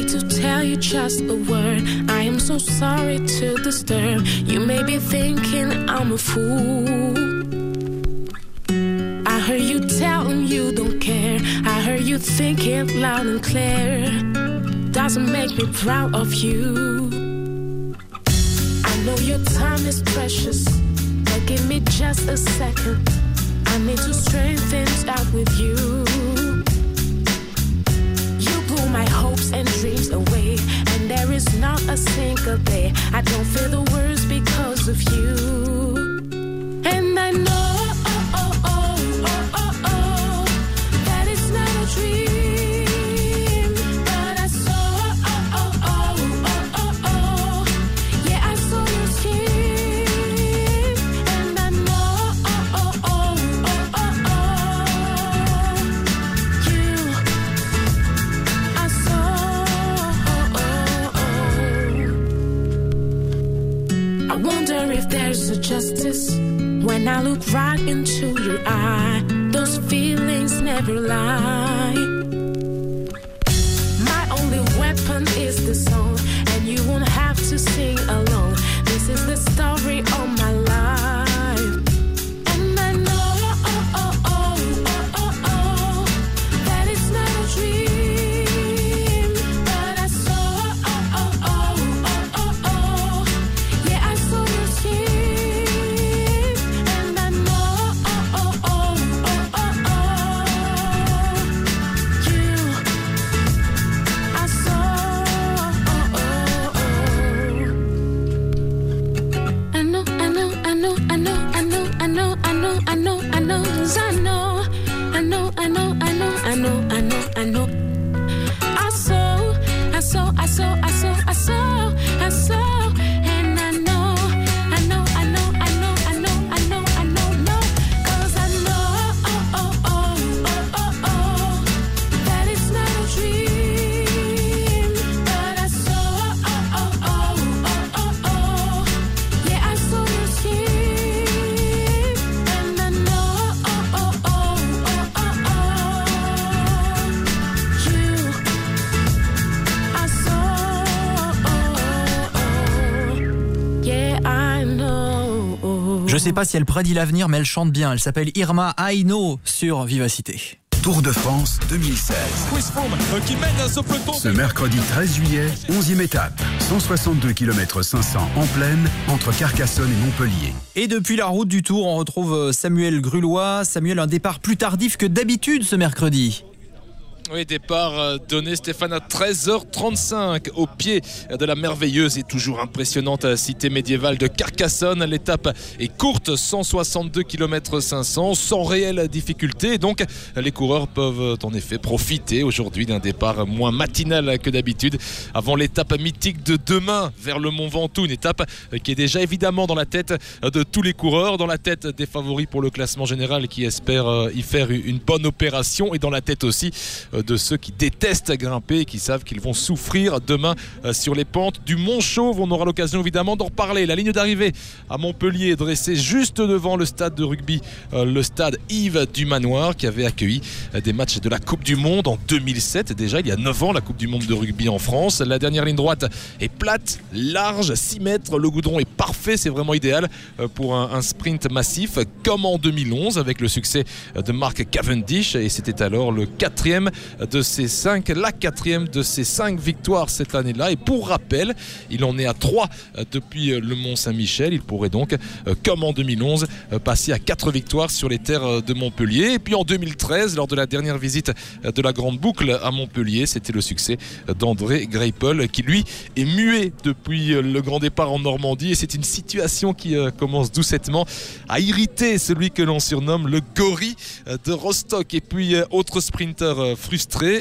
like to tell you just a word. I am so sorry to disturb. You may be thinking I'm a fool. I heard you telling you don't care. I heard you thinking loud and clear. Doesn't make me proud of you. I know your time is precious, but give me just a second. I need to straighten things out with you my hopes and dreams away. And there is not a single day I don't feel the worst because of you. And I know, there's a justice when I look right into your eye. Those feelings never lie. My only weapon is the song, and you won't have to sing along. Sais pas si elle prédit l'avenir, mais elle chante bien. Elle s'appelle Irma Aino sur Vivacité. Tour de France 2016. qui mène ce mercredi 13 juillet, 11e étape. 162 km 500 en pleine entre Carcassonne et Montpellier. Et depuis la route du Tour, on retrouve euh, Samuel Grulois. Samuel, un départ plus tardif que d'habitude ce mercredi. Oui, départ euh, donné Stéphane à 13h35 au pied de la merveilleuse et toujours impressionnante euh, cité médiévale de Carcassonne. L'étape est courte, 162 km 500, sans réelle difficulté. Donc les coureurs peuvent en effet profiter aujourd'hui d'un départ moins matinal que d'habitude avant l'étape mythique de demain vers le Mont Ventoux. Une étape euh, qui est déjà évidemment dans la tête de tous les coureurs, dans la tête des favoris pour le classement général qui espèrent y faire une bonne opération et dans la tête aussi de ceux qui détestent grimper et qui savent qu'ils vont souffrir demain euh, sur les pentes du Mont Chauve. On aura l'occasion évidemment d'en reparler. La ligne d'arrivée à Montpellier est dressée juste devant le stade de rugby, euh, le stade Yves du Manoir qui avait accueilli euh, des matchs de la Coupe du Monde en 2007. Déjà, il y a 9 ans, la Coupe du Monde de rugby en France. La dernière ligne droite est plate, large, 6 mètres. Le goudron est parfait, c'est vraiment idéal pour un, un sprint massif comme en 2011 avec le succès de Mark Cavendish et c'était alors le quatrième de ces cinq, la quatrième de ces cinq victoires cette année-là. Et pour rappel, il en est à trois depuis le Mont Saint-Michel. Il pourrait donc, comme en 2011, passer à quatre victoires sur les terres de Montpellier. Et puis en 2013, lors de la dernière visite de la Grande Boucle à Montpellier, c'était le succès d'André Greipel qui lui est muet depuis le grand départ en Normandie. Et c'est une situation qui commence doucettement à irriter celui que l'on surnomme le gorille de Rostock. Et puis autre sprinter frustré,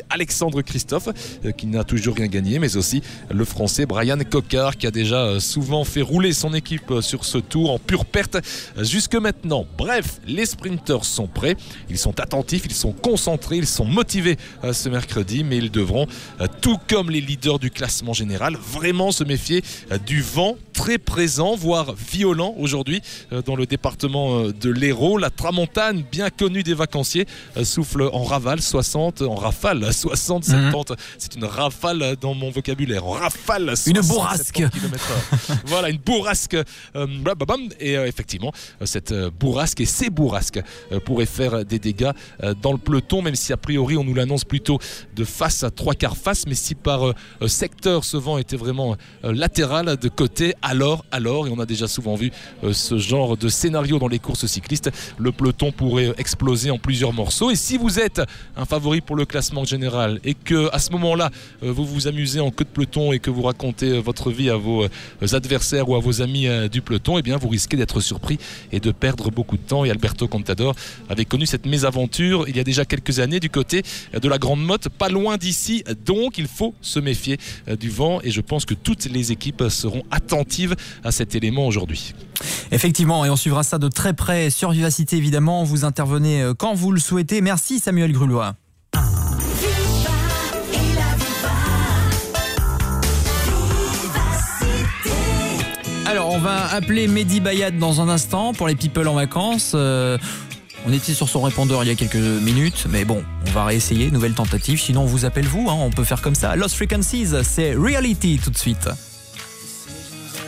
Alexandre Christophe, euh, qui n'a toujours rien gagné, mais aussi le français Brian Cocard, qui a déjà euh, souvent fait rouler son équipe euh, sur ce tour en pure perte jusque maintenant. Bref, les sprinteurs sont prêts, ils sont attentifs, ils sont concentrés, ils sont motivés ce mercredi, mais ils devront, tout comme les leaders du classement général, vraiment se méfier du vent très présent, voire violent aujourd'hui dans le département de l'Hérault. La tramontane, bien connue des vacanciers, souffle en raval 60, en rafale [laughs] 60, 70. C'est une rafale dans mon vocabulaire. En rafale 60, Une bourrasque. [laughs] voilà, une bourrasque. euh, et euh, effectivement, euh, cette euh, bourrasque et ces bourrasques euh, pourraient faire des dégâts euh, dans le peloton, même si a priori on nous l'annonce plutôt de face à trois quarts face. Mais si par euh, euh, secteur ce vent était vraiment euh, latéral de côté, alors, alors, et on a déjà souvent vu euh, ce genre de scénario dans les courses cyclistes, le peloton pourrait exploser en plusieurs morceaux. Et si vous êtes un favori pour le classement général et que à ce moment-là euh, vous vous amusez en queue de peloton et que vous racontez euh, votre vie à vos adversaires ou à vos amis du peloton, eh bien vous risquez d'être surpris et de perdre beaucoup de temps. Et Alberto Contador avait connu cette mésaventure il y a déjà quelques années du côté de la Grande Motte, pas loin d'ici. Donc il faut se méfier du vent et je pense que toutes les équipes seront attentives à cet élément aujourd'hui. Effectivement, et on suivra ça de très près sur Vivacité évidemment. Vous intervenez euh, quand vous le souhaitez. Merci Samuel Grulois. Alors on va appeler Mehdi Bayad dans un instant pour les people en vacances. Euh, on était sur son répondeur il y a quelques minutes, mais bon, on va réessayer, nouvelle tentative. Sinon, on vous appelle vous, hein, on peut faire comme ça. Lost Frequencies, c'est Reality tout de suite.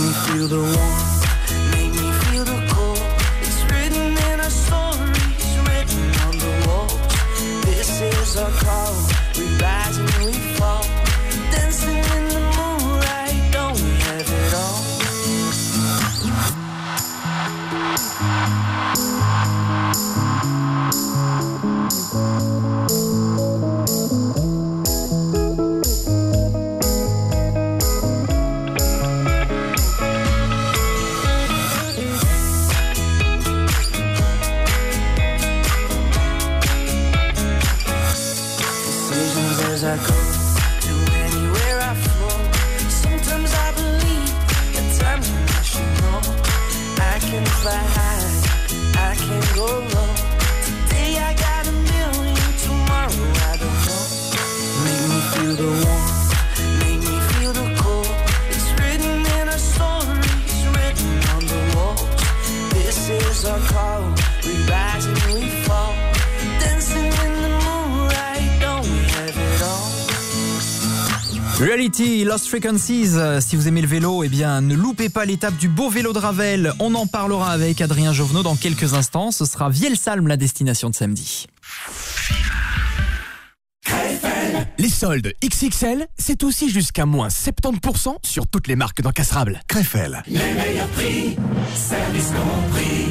me feel the warmth, make me feel the cold. It's written in our stories, written on the walls. This is our call, Reality, Lost Frequencies, euh, si vous aimez le vélo, eh bien ne loupez pas l'étape du beau vélo de Ravel. On en parlera avec Adrien Jovenot dans quelques instants. Ce sera Vielsalm la destination de samedi. Les soldes XXL, c'est aussi jusqu'à moins 70% sur toutes les marques d'encastrables. Crefel. Les meilleurs prix, service compris.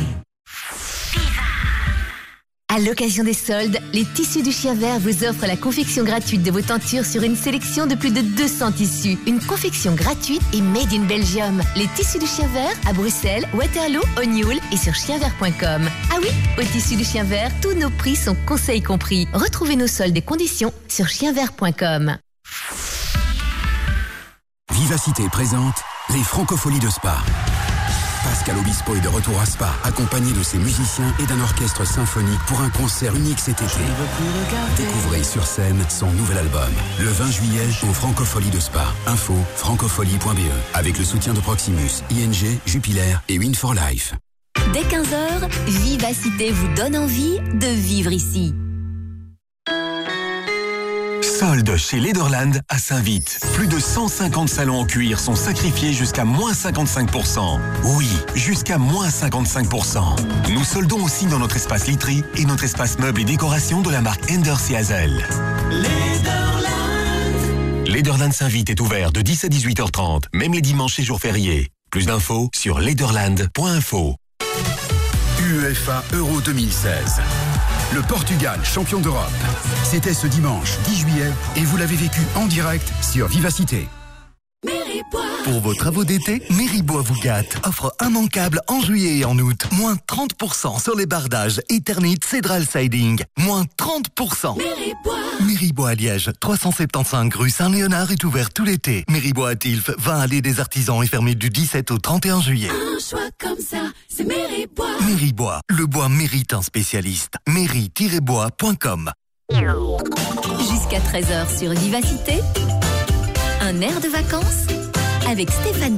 À l'occasion des soldes, les tissus du chien vert vous offrent la confection gratuite de vos tentures sur une sélection de plus de 200 tissus. Une confection gratuite et made in Belgium. Les tissus du chien vert à Bruxelles, Waterloo, O'Neill et sur chienvert.com. Ah oui, au tissu du chien vert, tous nos prix sont conseils compris. Retrouvez nos soldes et conditions sur chienvert.com. Vivacité présente les Francopholies de Spa. Pascal Obispo est de retour à Spa, accompagné de ses musiciens et d'un orchestre symphonique pour un concert unique cet été. Découvrez sur scène son nouvel album. Le 20 juillet, aux Francopholies de Spa. Info francopholie.be. Avec le soutien de Proximus, ING, Jupiler et Win for Life. Dès 15h, Vivacité vous donne envie de vivre ici. Solde chez Lederland à Saint-Vite. Plus de 150 salons en cuir sont sacrifiés jusqu'à moins 55%. Oui, jusqu'à moins 55%. Nous soldons aussi dans notre espace literie et notre espace meubles et décoration de la marque Enders et Hazel. Lederland Saint-Vite est ouvert de 10 à 18h30, même les dimanches et jours fériés. Plus d'infos sur lederland.info. UEFA Euro 2016. Le Portugal, champion d'Europe. C'était ce dimanche 10 juillet et vous l'avez vécu en direct sur Vivacité. Pour vos travaux d'été, Méribois vous gâte. Offre immanquable en juillet et en août. Moins 30% sur les bardages Eternit Cédral Siding. Moins 30%. Méribois à Liège, 375 rue Saint-Léonard est ouvert tout l'été. Méribois à Tilf, 20 allées des artisans est fermé du 17 au 31 juillet. Un choix comme ça, c'est Méribois. Méribois, le bois mérite un spécialiste. Mairie-bois.com Jusqu'à 13h sur Vivacité, un air de vacances avec Stéphane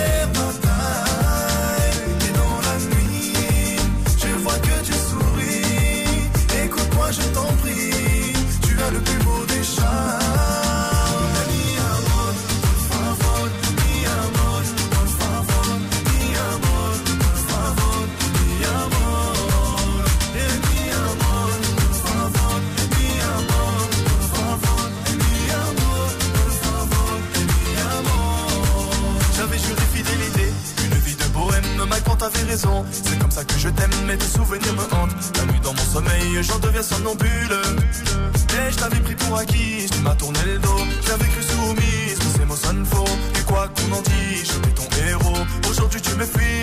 t'avais raison. C'est comme ça que je t'aime, mais tes souvenirs me hantent. La nuit dans mon sommeil, j'en deviens somnambule. Et je t'avais pris pour acquis, tu m'as tourné le dos. J'avais cru soumise, tous ces mots sonnent faux. Et quoi qu'on en dise, j'étais ton héros. Aujourd'hui, tu me fuis,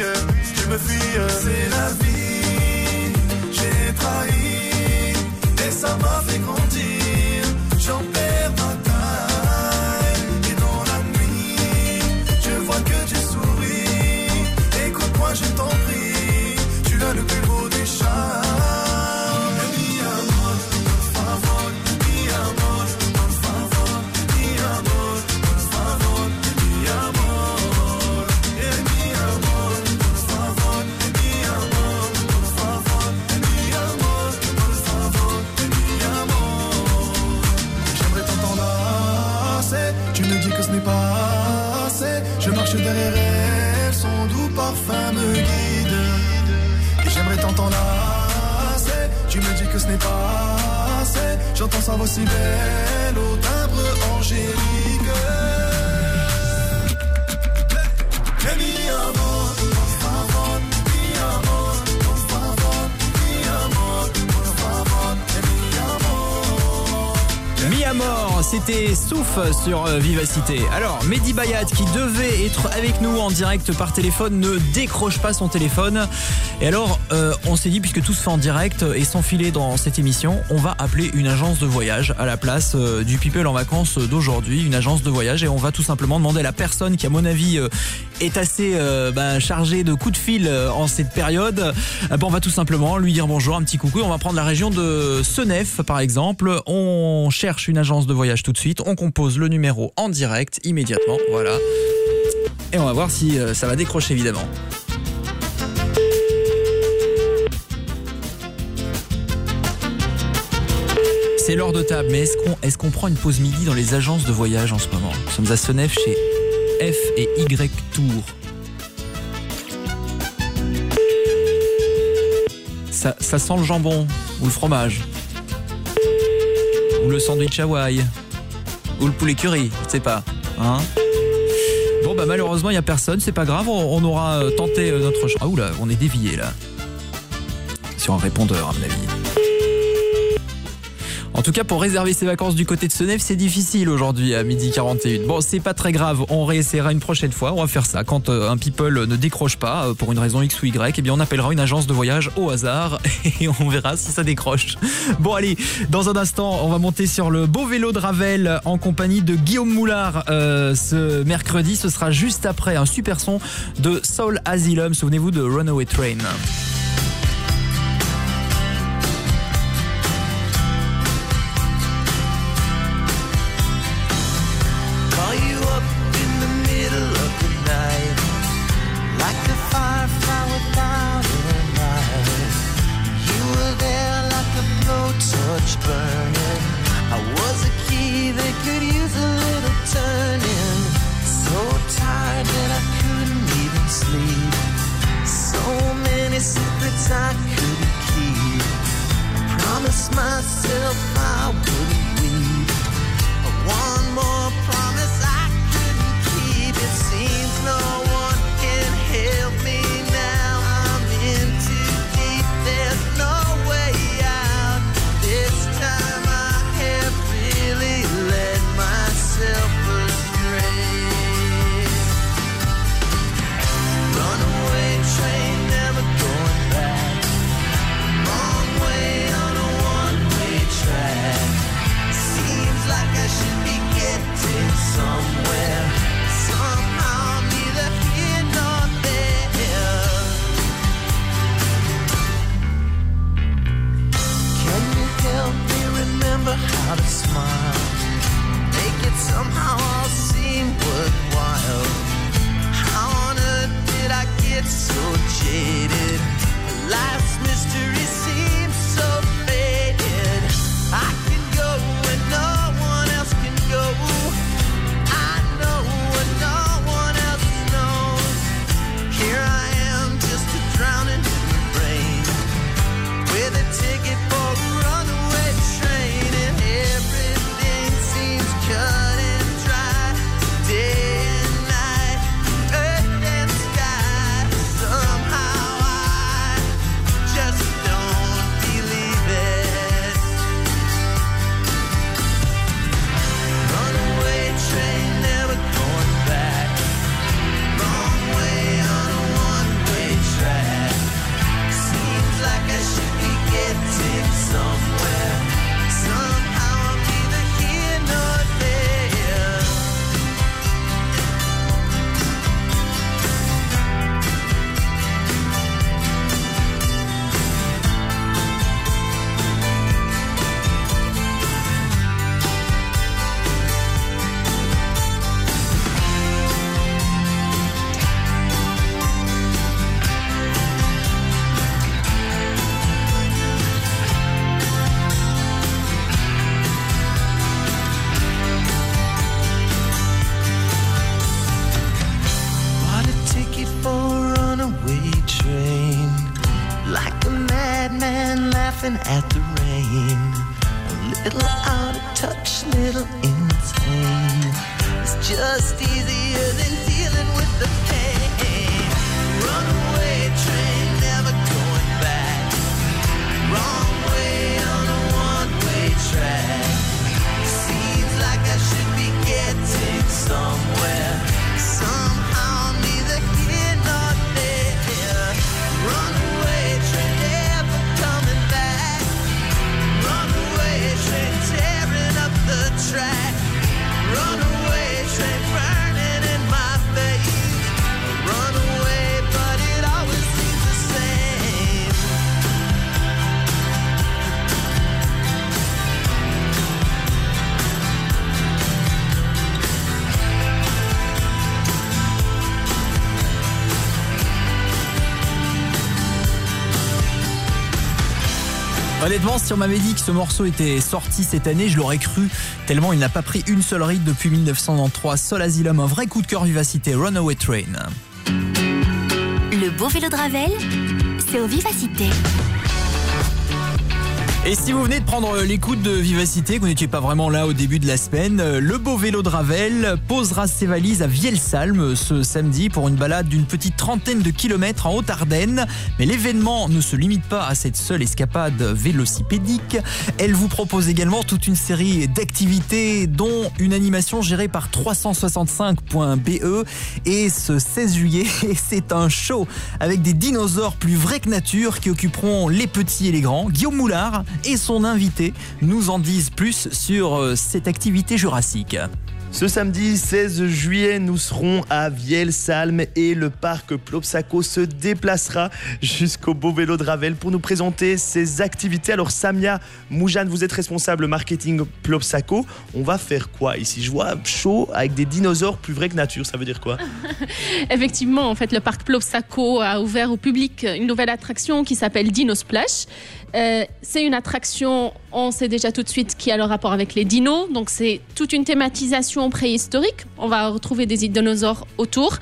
tu me fuis. C'est la vie, j'ai trahi. Et ça m'a fait grandir. Mi Amor, c'était Souf sur euh, Vivacité. Alors, Mehdi Bayat, qui devait être avec nous en direct par téléphone, ne décroche pas son téléphone. Et alors, euh, on s'est dit, puisque tout se fait en direct et sans dans cette émission, on va appeler une agence de voyage à la place euh, du People en vacances d'aujourd'hui, une agence de voyage, et on va tout simplement demander à la personne qui, à mon avis, euh, est assez ben, chargée de coups de fil en cette période. Euh, ben, on va tout simplement lui dire bonjour, un petit coucou. On va prendre la région de Senef, par exemple. On cherche une agence de voyage tout de suite. On compose le numéro en direct immédiatement. Voilà. Et on va voir si ça va décrocher évidemment. C'est l'heure de table, mais est-ce qu'on prend une pause midi dans les agences de voyage en ce moment Nous sommes à Senef chez F et Y Tour. Ça, ça sent le jambon ou le fromage ou le sandwich Hawaï ou le poulet curry, je sais pas. Hein bon bah malheureusement il y a personne, c'est pas grave, on, aura tenté euh, notre. Ah oula, on est dévié là. Sur un répondeur à mon avis. En tout cas, pour réserver ses vacances du côté de Senef, c'est difficile aujourd'hui à midi 41. Bon, c'est pas très grave, on réessayera une prochaine fois. On va faire ça. Quand euh, un people ne décroche pas, euh, pour une raison X ou Y, eh bien, on appellera une agence de voyage au hasard [laughs] et on verra si ça décroche. Bon, allez, dans un instant, on va monter sur le beau vélo de Ravel en compagnie de Guillaume Moulard euh, ce mercredi. Ce sera juste après un super son de Soul Asylum. Souvenez-vous de Runaway Train. Honnêtement, si on m'avait dit que ce morceau était sorti cette année, je l'aurais cru, tellement il n'a pas pris une seule ride depuis 1993. Sol Asylum, un vrai coup de cœur vivacité, Runaway Train. Le beau vélo de Ravel, c'est au Vivacité. Et si vous venez de prendre l'écoute de Vivacité, que vous n'étiez pas vraiment là au début de la semaine, euh, le beau vélo de Ravel posera ses valises à Vielsalm ce samedi pour une balade d'une petite trentaine de kilomètres en Haute-Ardenne. Mais l'événement ne se limite pas à cette seule escapade vélocipédique. Elle vous propose également toute une série d'activités, dont une animation gérée par 365.be. E. Et ce 16 juillet, [laughs] c'est un show avec des dinosaures plus vrais que nature qui occuperont les petits et les grands. Guillaume Moulard et son invité nous en disent plus sur euh, cette activité jurassique. Ce samedi 16 juillet, nous serons à Vielsalm et le parc Plopsaco se déplacera jusqu'au Beau Vélo de Ravel pour nous présenter ses activités. Alors Samia Moujane, vous êtes responsable marketing Plopsaco. On va faire quoi ici? Je vois chaud avec des dinosaures plus vrais que nature. Ça veut dire quoi? [laughs] Effectivement, en fait, le parc Plopsaco a ouvert au public une nouvelle attraction qui s'appelle Dino Splash. Euh, c'est une attraction, on sait déjà tout de suite qui a le rapport avec les dinos. Donc c'est toute une thématisation préhistorique. On va retrouver des dinosaures autour.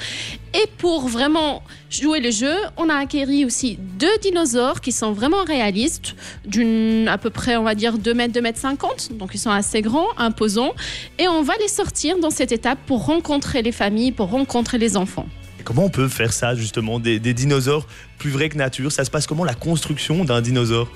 Et pour vraiment jouer le jeu, on a acquéri aussi deux dinosaures qui sont vraiment réalistes, d'une à peu près, on va dire, 2 mètres, 2 mètres 50. Donc ils sont assez grands, imposants. Et on va les sortir dans cette étape pour rencontrer les familles, pour rencontrer les enfants. Comment on peut faire ça justement des, des dinosaures plus vrais que nature Ça se passe comment la construction d'un dinosaure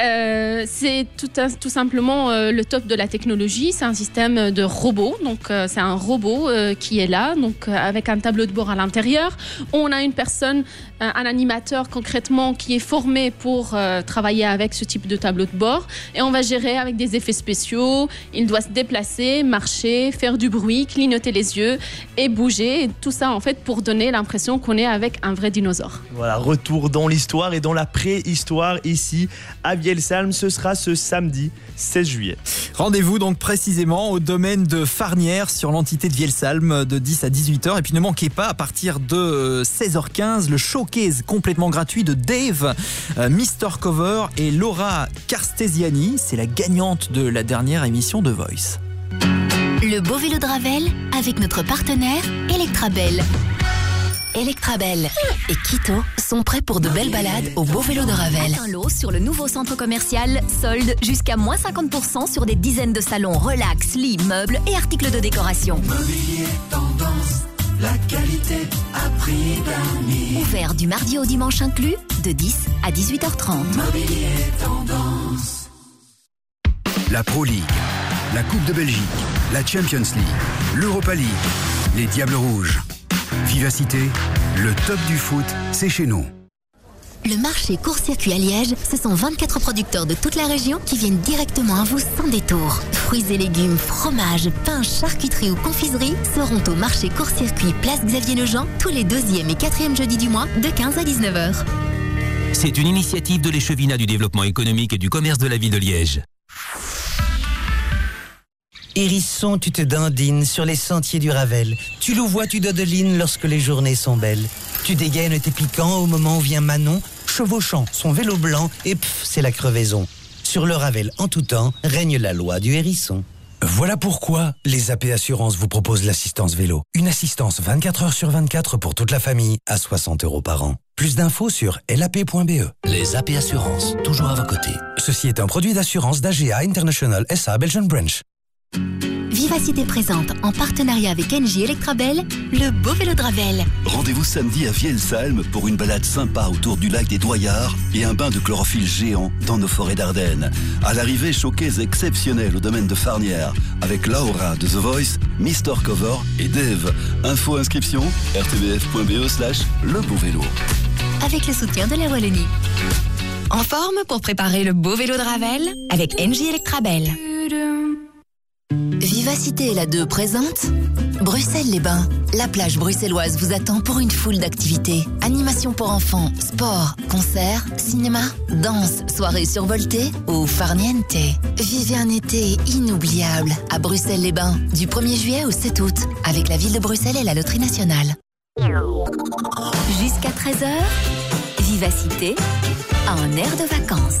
Euh, c'est tout, simplement euh, le top de la technologie. C'est un système de robot. Donc, euh, c'est un robot qui est là, donc avec un tableau de bord à l'intérieur. On a une personne, un animateur concrètement, qui est formé pour travailler avec ce type de tableau de bord. Et on va gérer avec des effets spéciaux. Il doit se déplacer, marcher, faire du bruit, clignoter les yeux et bouger. Et tout ça, en fait, pour donner l'impression qu'on est avec un vrai dinosaure. Voilà, retour dans l'histoire et dans la préhistoire ici à Vielsalm. Ce sera ce samedi 16 juillet. Rendez-vous donc précisément au domaine de Farnière sur l'entité de Vielsalm de 10 à 18h. Et puis ne manquez pas, à partir de euh, 16h15, le showcase complètement gratuit de Dave, euh, Mr. Cover et Laura Carstesiani. C'est la gagnante de la dernière émission de Voice. Le beau vélo de Ravel avec notre partenaire Electrabel. Electrabel et Quito sont prêts pour de belles balades au beau vélo de Ravel. Un lot sur le nouveau centre commercial, solde jusqu'à moins 50% sur des dizaines de salons relax, lits, meubles et articles de décoration. Mobilier tendance, la qualité à prix d'amis. Ouvert du mardi au dimanche inclus, de 10 à 18h30. Mobilier tendance. La Pro League, la Coupe de Belgique, la Champions League, l'Europa League, les Diables Rouges. Vivacité, le top du foot, c'est chez nous. Le marché court-circuit à Liège, ce sont 24 producteurs de toute la région qui viennent directement à vous sans détour. Fruits et légumes, fromages, pains, charcuterie ou confiserie seront au marché court-circuit Place Xavier Lejean tous les deuxième et quatrième jeudis du mois de 15 à 19h. C'est une initiative de l'échevinat du développement économique et du commerce de la ville de Liège. Hérisson, tu te dandines sur les sentiers du Ravel. Tu louvois, tu dodelines lorsque les journées sont belles. Tu dégaines tes piquants au moment où vient Manon, chevauchant son vélo blanc et pff, c'est la crevaison. Sur le Ravel, en tout temps, règne la loi du hérisson. Voilà pourquoi les AP Assurances vous proposent l'assistance vélo. Une assistance 24 heures sur 24 pour toute la famille à 60 euros par an. Plus d'infos sur lap.be. Les AP Assurances, toujours à vos côtés. Ceci est un produit d'assurance d'AGA International SA Belgian Branch. Vivacité présente, en partenariat avec NJ Electrabel, le beau vélo de Ravel. Rendez-vous samedi à Vielsalm pour une balade sympa autour du lac des Doyards et un bain de chlorophylle géant dans nos forêts d'Ardennes. À l'arrivée, showcase exceptionnel au domaine de Farnière avec Laura de The Voice, Mister Cover et Dave. Info inscription rtbf.be slash le beau vélo. Avec le soutien de la Wallonie. En forme pour préparer le beau vélo de Ravel avec NJ Electrabel. Vivacité et la 2 présente Bruxelles-les-Bains. La plage bruxelloise vous attend pour une foule d'activités. Animation pour enfants, sport, concerts, cinéma, danse, soirée survoltée ou farniente. Vivez un été inoubliable à Bruxelles-les-Bains du 1er juillet au 7 août avec la ville de Bruxelles et la Loterie Nationale. Jusqu'à 13h, Vivacité, un air de vacances.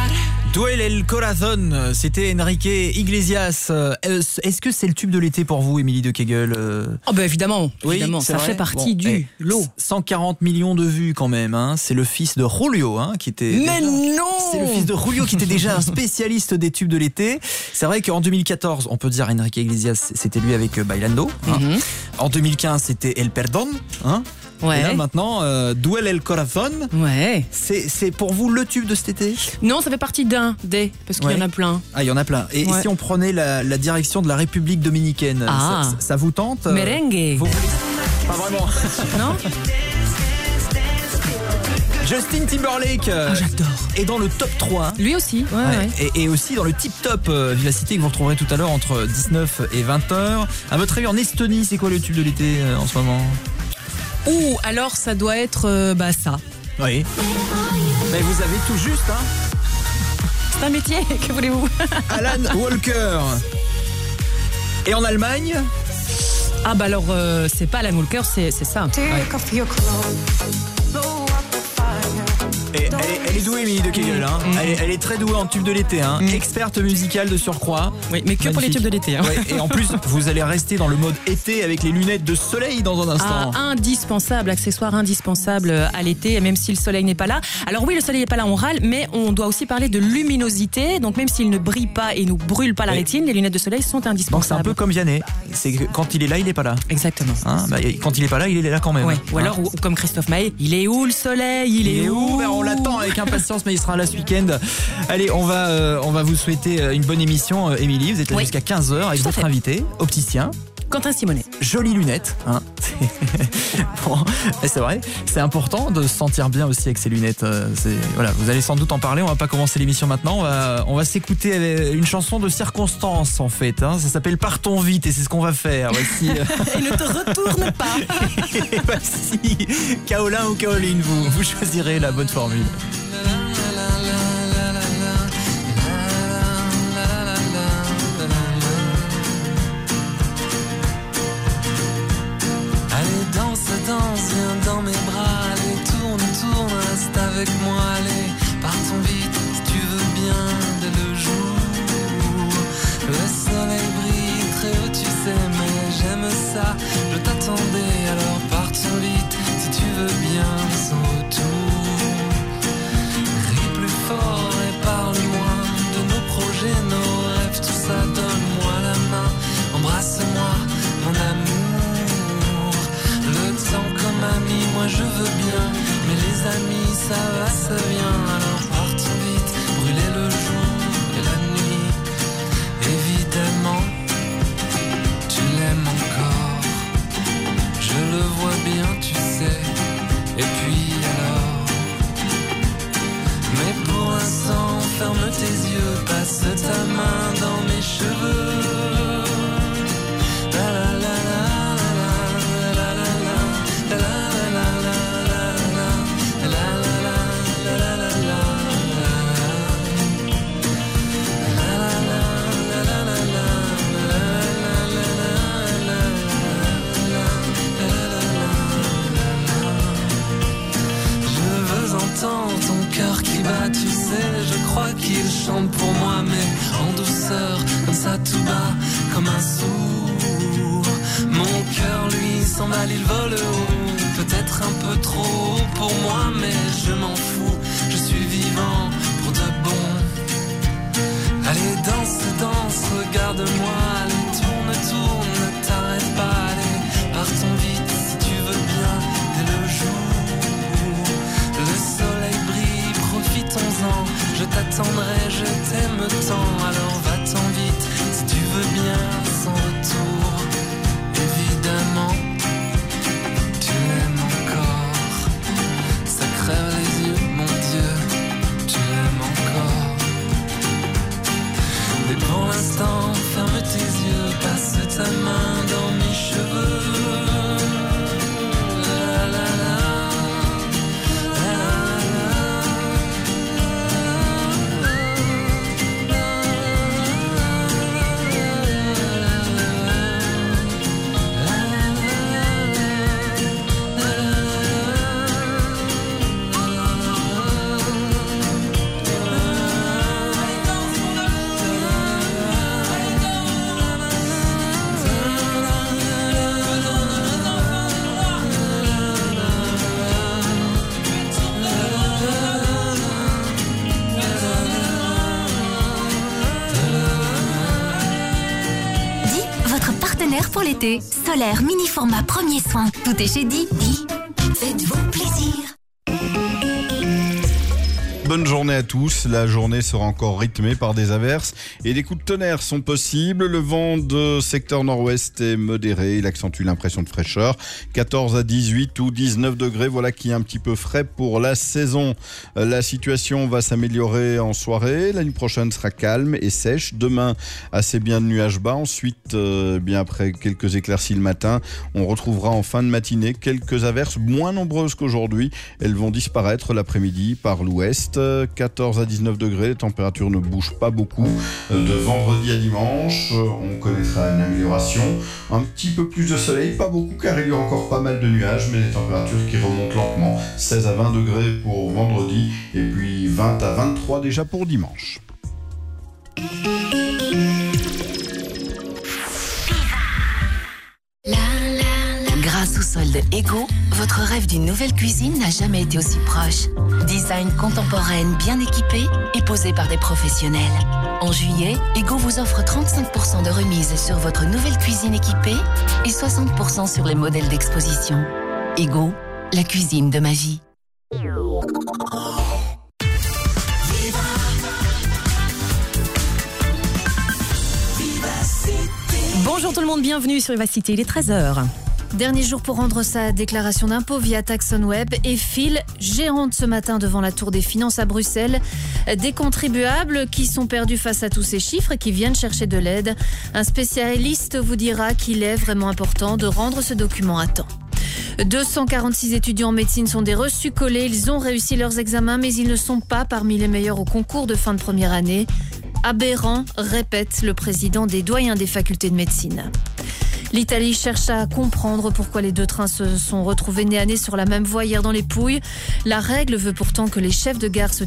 Duel El Corazon, c'était Enrique Iglesias. Euh, Est-ce que c'est le tube de l'été pour vous, Émilie de Kegel euh Oh bah évidemment, Oui, évidemment, ça vrai fait partie Bon, du eh, lot. 140 millions de vues quand même. Hein. C'est le fils de Julio hein, qui était. Mais déjà- non C'est le fils de Julio qui était déjà un [laughs] spécialiste des tubes de l'été. C'est vrai qu'en 2014, on peut dire Enrique Iglesias, c'était lui avec euh, Bailando. hein. Mhm. En 2015, c'était El Perdón. Hein. Ouais. Et là maintenant, euh, Duel El Corazon. Ouais. C'est pour vous le tube de cet été? Non, ça fait partie d'un des, parce qu'il y en a plein. Ah, il y en a plein. Et Ouais. si on prenait la, la direction de la République dominicaine, Ah. ça, vous tente euh, Merengue. vous Pas vraiment. [laughs] Non Justin Timberlake euh, est dans le top 3. Lui aussi, ouais, ouais. Et, et aussi dans le tip top euh, Vivacité que vous retrouverez tout à l'heure entre 19 et 20h. À votre avis, en Estonie, c'est quoi le tube de l'été euh, en ce moment? Ouh, alors ça doit être euh, bah ça. Oui. Mais vous avez tout juste, hein C'est un métier, [laughs] que voulez-vous? Alan Walker. Et en Allemagne? Ah bah alors euh, c'est pas Alan Walker, c'est c'est ça. Ouais. Et elle, est, elle est douée, Émilie de Kegel. Hein. Elle, est, elle est très douée en tube de l'été. Hein. Experte musicale de surcroît. Oui, mais que pour les tubes de l'été. hein. Ouais, et en plus, [laughs] vous allez rester dans le mode été avec les lunettes de soleil dans un Ah, instant. indispensable, accessoire indispensable à l'été, même si le soleil n'est pas là. Alors oui, le soleil n'est pas là, on râle, mais on doit aussi parler de luminosité. Donc même s'il ne brille pas et nous brûle pas la Oui. rétine, les lunettes de soleil sont Donc c'est un indispensables. peu comme Vianney. C'est que quand il est là, il est pas là. Exactement. Hein, bah, quand il est pas là, il est là quand même. Ouais. Ou alors, ou- comme Christophe Maé, il est où le soleil Il est, où On l'attend avec impatience, mais il sera là ce week-end. Allez, on va, euh, on va vous souhaiter euh, une bonne émission, euh, Émilie. Vous êtes là Oui. jusqu'à 15h avec votre fait. invité, opticien. Quentin Simonet. Jolies lunettes, hein. [laughs] bon, et c'est vrai, c'est important de se sentir bien aussi avec ses lunettes. euh, voilà, vous allez sans doute en parler. On va pas commencer l'émission maintenant. On va, on va s'écouter euh, une chanson de circonstance en fait. hein. Ça s'appelle Partons vite et c'est ce qu'on va faire. Voici, euh, [laughs] Et ne te retourne pas. et [laughs] voici Kaolin ou Kaoline. Vous, vous choisirez la bonne formule. Viens dans mes bras. Allez, tourne, tourne, reste avec moi. Allez, partons vite moi je veux bien, mais les amis, ça va, ça vient. Alors partons vite, brûler le jour et la nuit. Évidemment, tu l'aimes encore. Je le vois bien, tu sais. Et puis alors? Mais pour l'instant, ferme tes yeux, passe ta main dans mes cheveux. Ton cœur qui bat, tu sais, je crois qu'il chante pour moi, mais en douceur, comme ça tout bas, comme un sourd. Mon cœur, lui, s'emballe, il vole haut, peut-être un peu trop haut pour moi, mais je m'en fous, je suis vivant pour de bon. Allez, danse, danse, regarde-moi, allez, tourne, tourne, ne t'arrête pas, allez, partons vite je t'attendrai, je t'aime tant, alors va-t'en vite si tu veux bien, sans retour. Évidemment, tu l'aimes encore, ça crève les yeux, mon Dieu, tu l'aimes encore. Mais pour l'instant, ferme tes yeux, passe ta main Solaire, mini format, premier soin. Tout est chez Di. Bonne journée à tous. La journée sera encore rythmée par des averses et des coups de tonnerre sont possibles. Le vent de secteur nord-ouest est modéré. Il accentue l'impression de fraîcheur. 14 à 18 ou 19 degrés. Voilà qui est un petit peu frais pour la saison. La situation va s'améliorer en soirée. La nuit prochaine sera calme et sèche. Demain, assez bien de nuages bas. Ensuite, euh, bien après quelques éclaircies le matin, on retrouvera en fin de matinée quelques averses moins nombreuses qu'aujourd'hui. Elles vont disparaître l'après-midi par l'ouest. 14 à 19 degrés. Les températures ne bougent pas beaucoup. Euh, De vendredi à dimanche, euh, on connaîtra une amélioration. Un petit peu plus de soleil, pas beaucoup car il y a encore pas mal de nuages, mais des températures qui remontent lentement. 16 à 20 degrés pour vendredi et puis 20 à 23 déjà pour dimanche. Au solde Ego, votre rêve d'une nouvelle cuisine n'a jamais été aussi proche. Design contemporaine bien équipée et posée par des professionnels. En juillet, Ego vous offre 35% de remise sur votre nouvelle cuisine équipée et 60% sur les modèles d'exposition. Ego, la cuisine de ma vie. Bonjour tout le monde, bienvenue sur Vivacité, il est 13h. Dernier jour pour rendre sa déclaration d'impôt via TaxonWeb et file géante ce matin devant la Tour des Finances à Bruxelles. Des contribuables qui sont perdus face à tous ces chiffres et qui viennent chercher de l'aide. Un spécialiste vous dira qu'il est vraiment important de rendre ce document à temps. 246 étudiants en médecine sont des reçus collés. Ils ont réussi leurs examens, mais ils ne sont pas parmi les meilleurs au concours de fin de première année. Aberrant, répète le président des doyens des facultés de médecine. L'Italie cherche à comprendre pourquoi les deux trains se sont retrouvés nez à nez sur la même voie hier dans les Pouilles. La règle veut pourtant que les chefs de gare se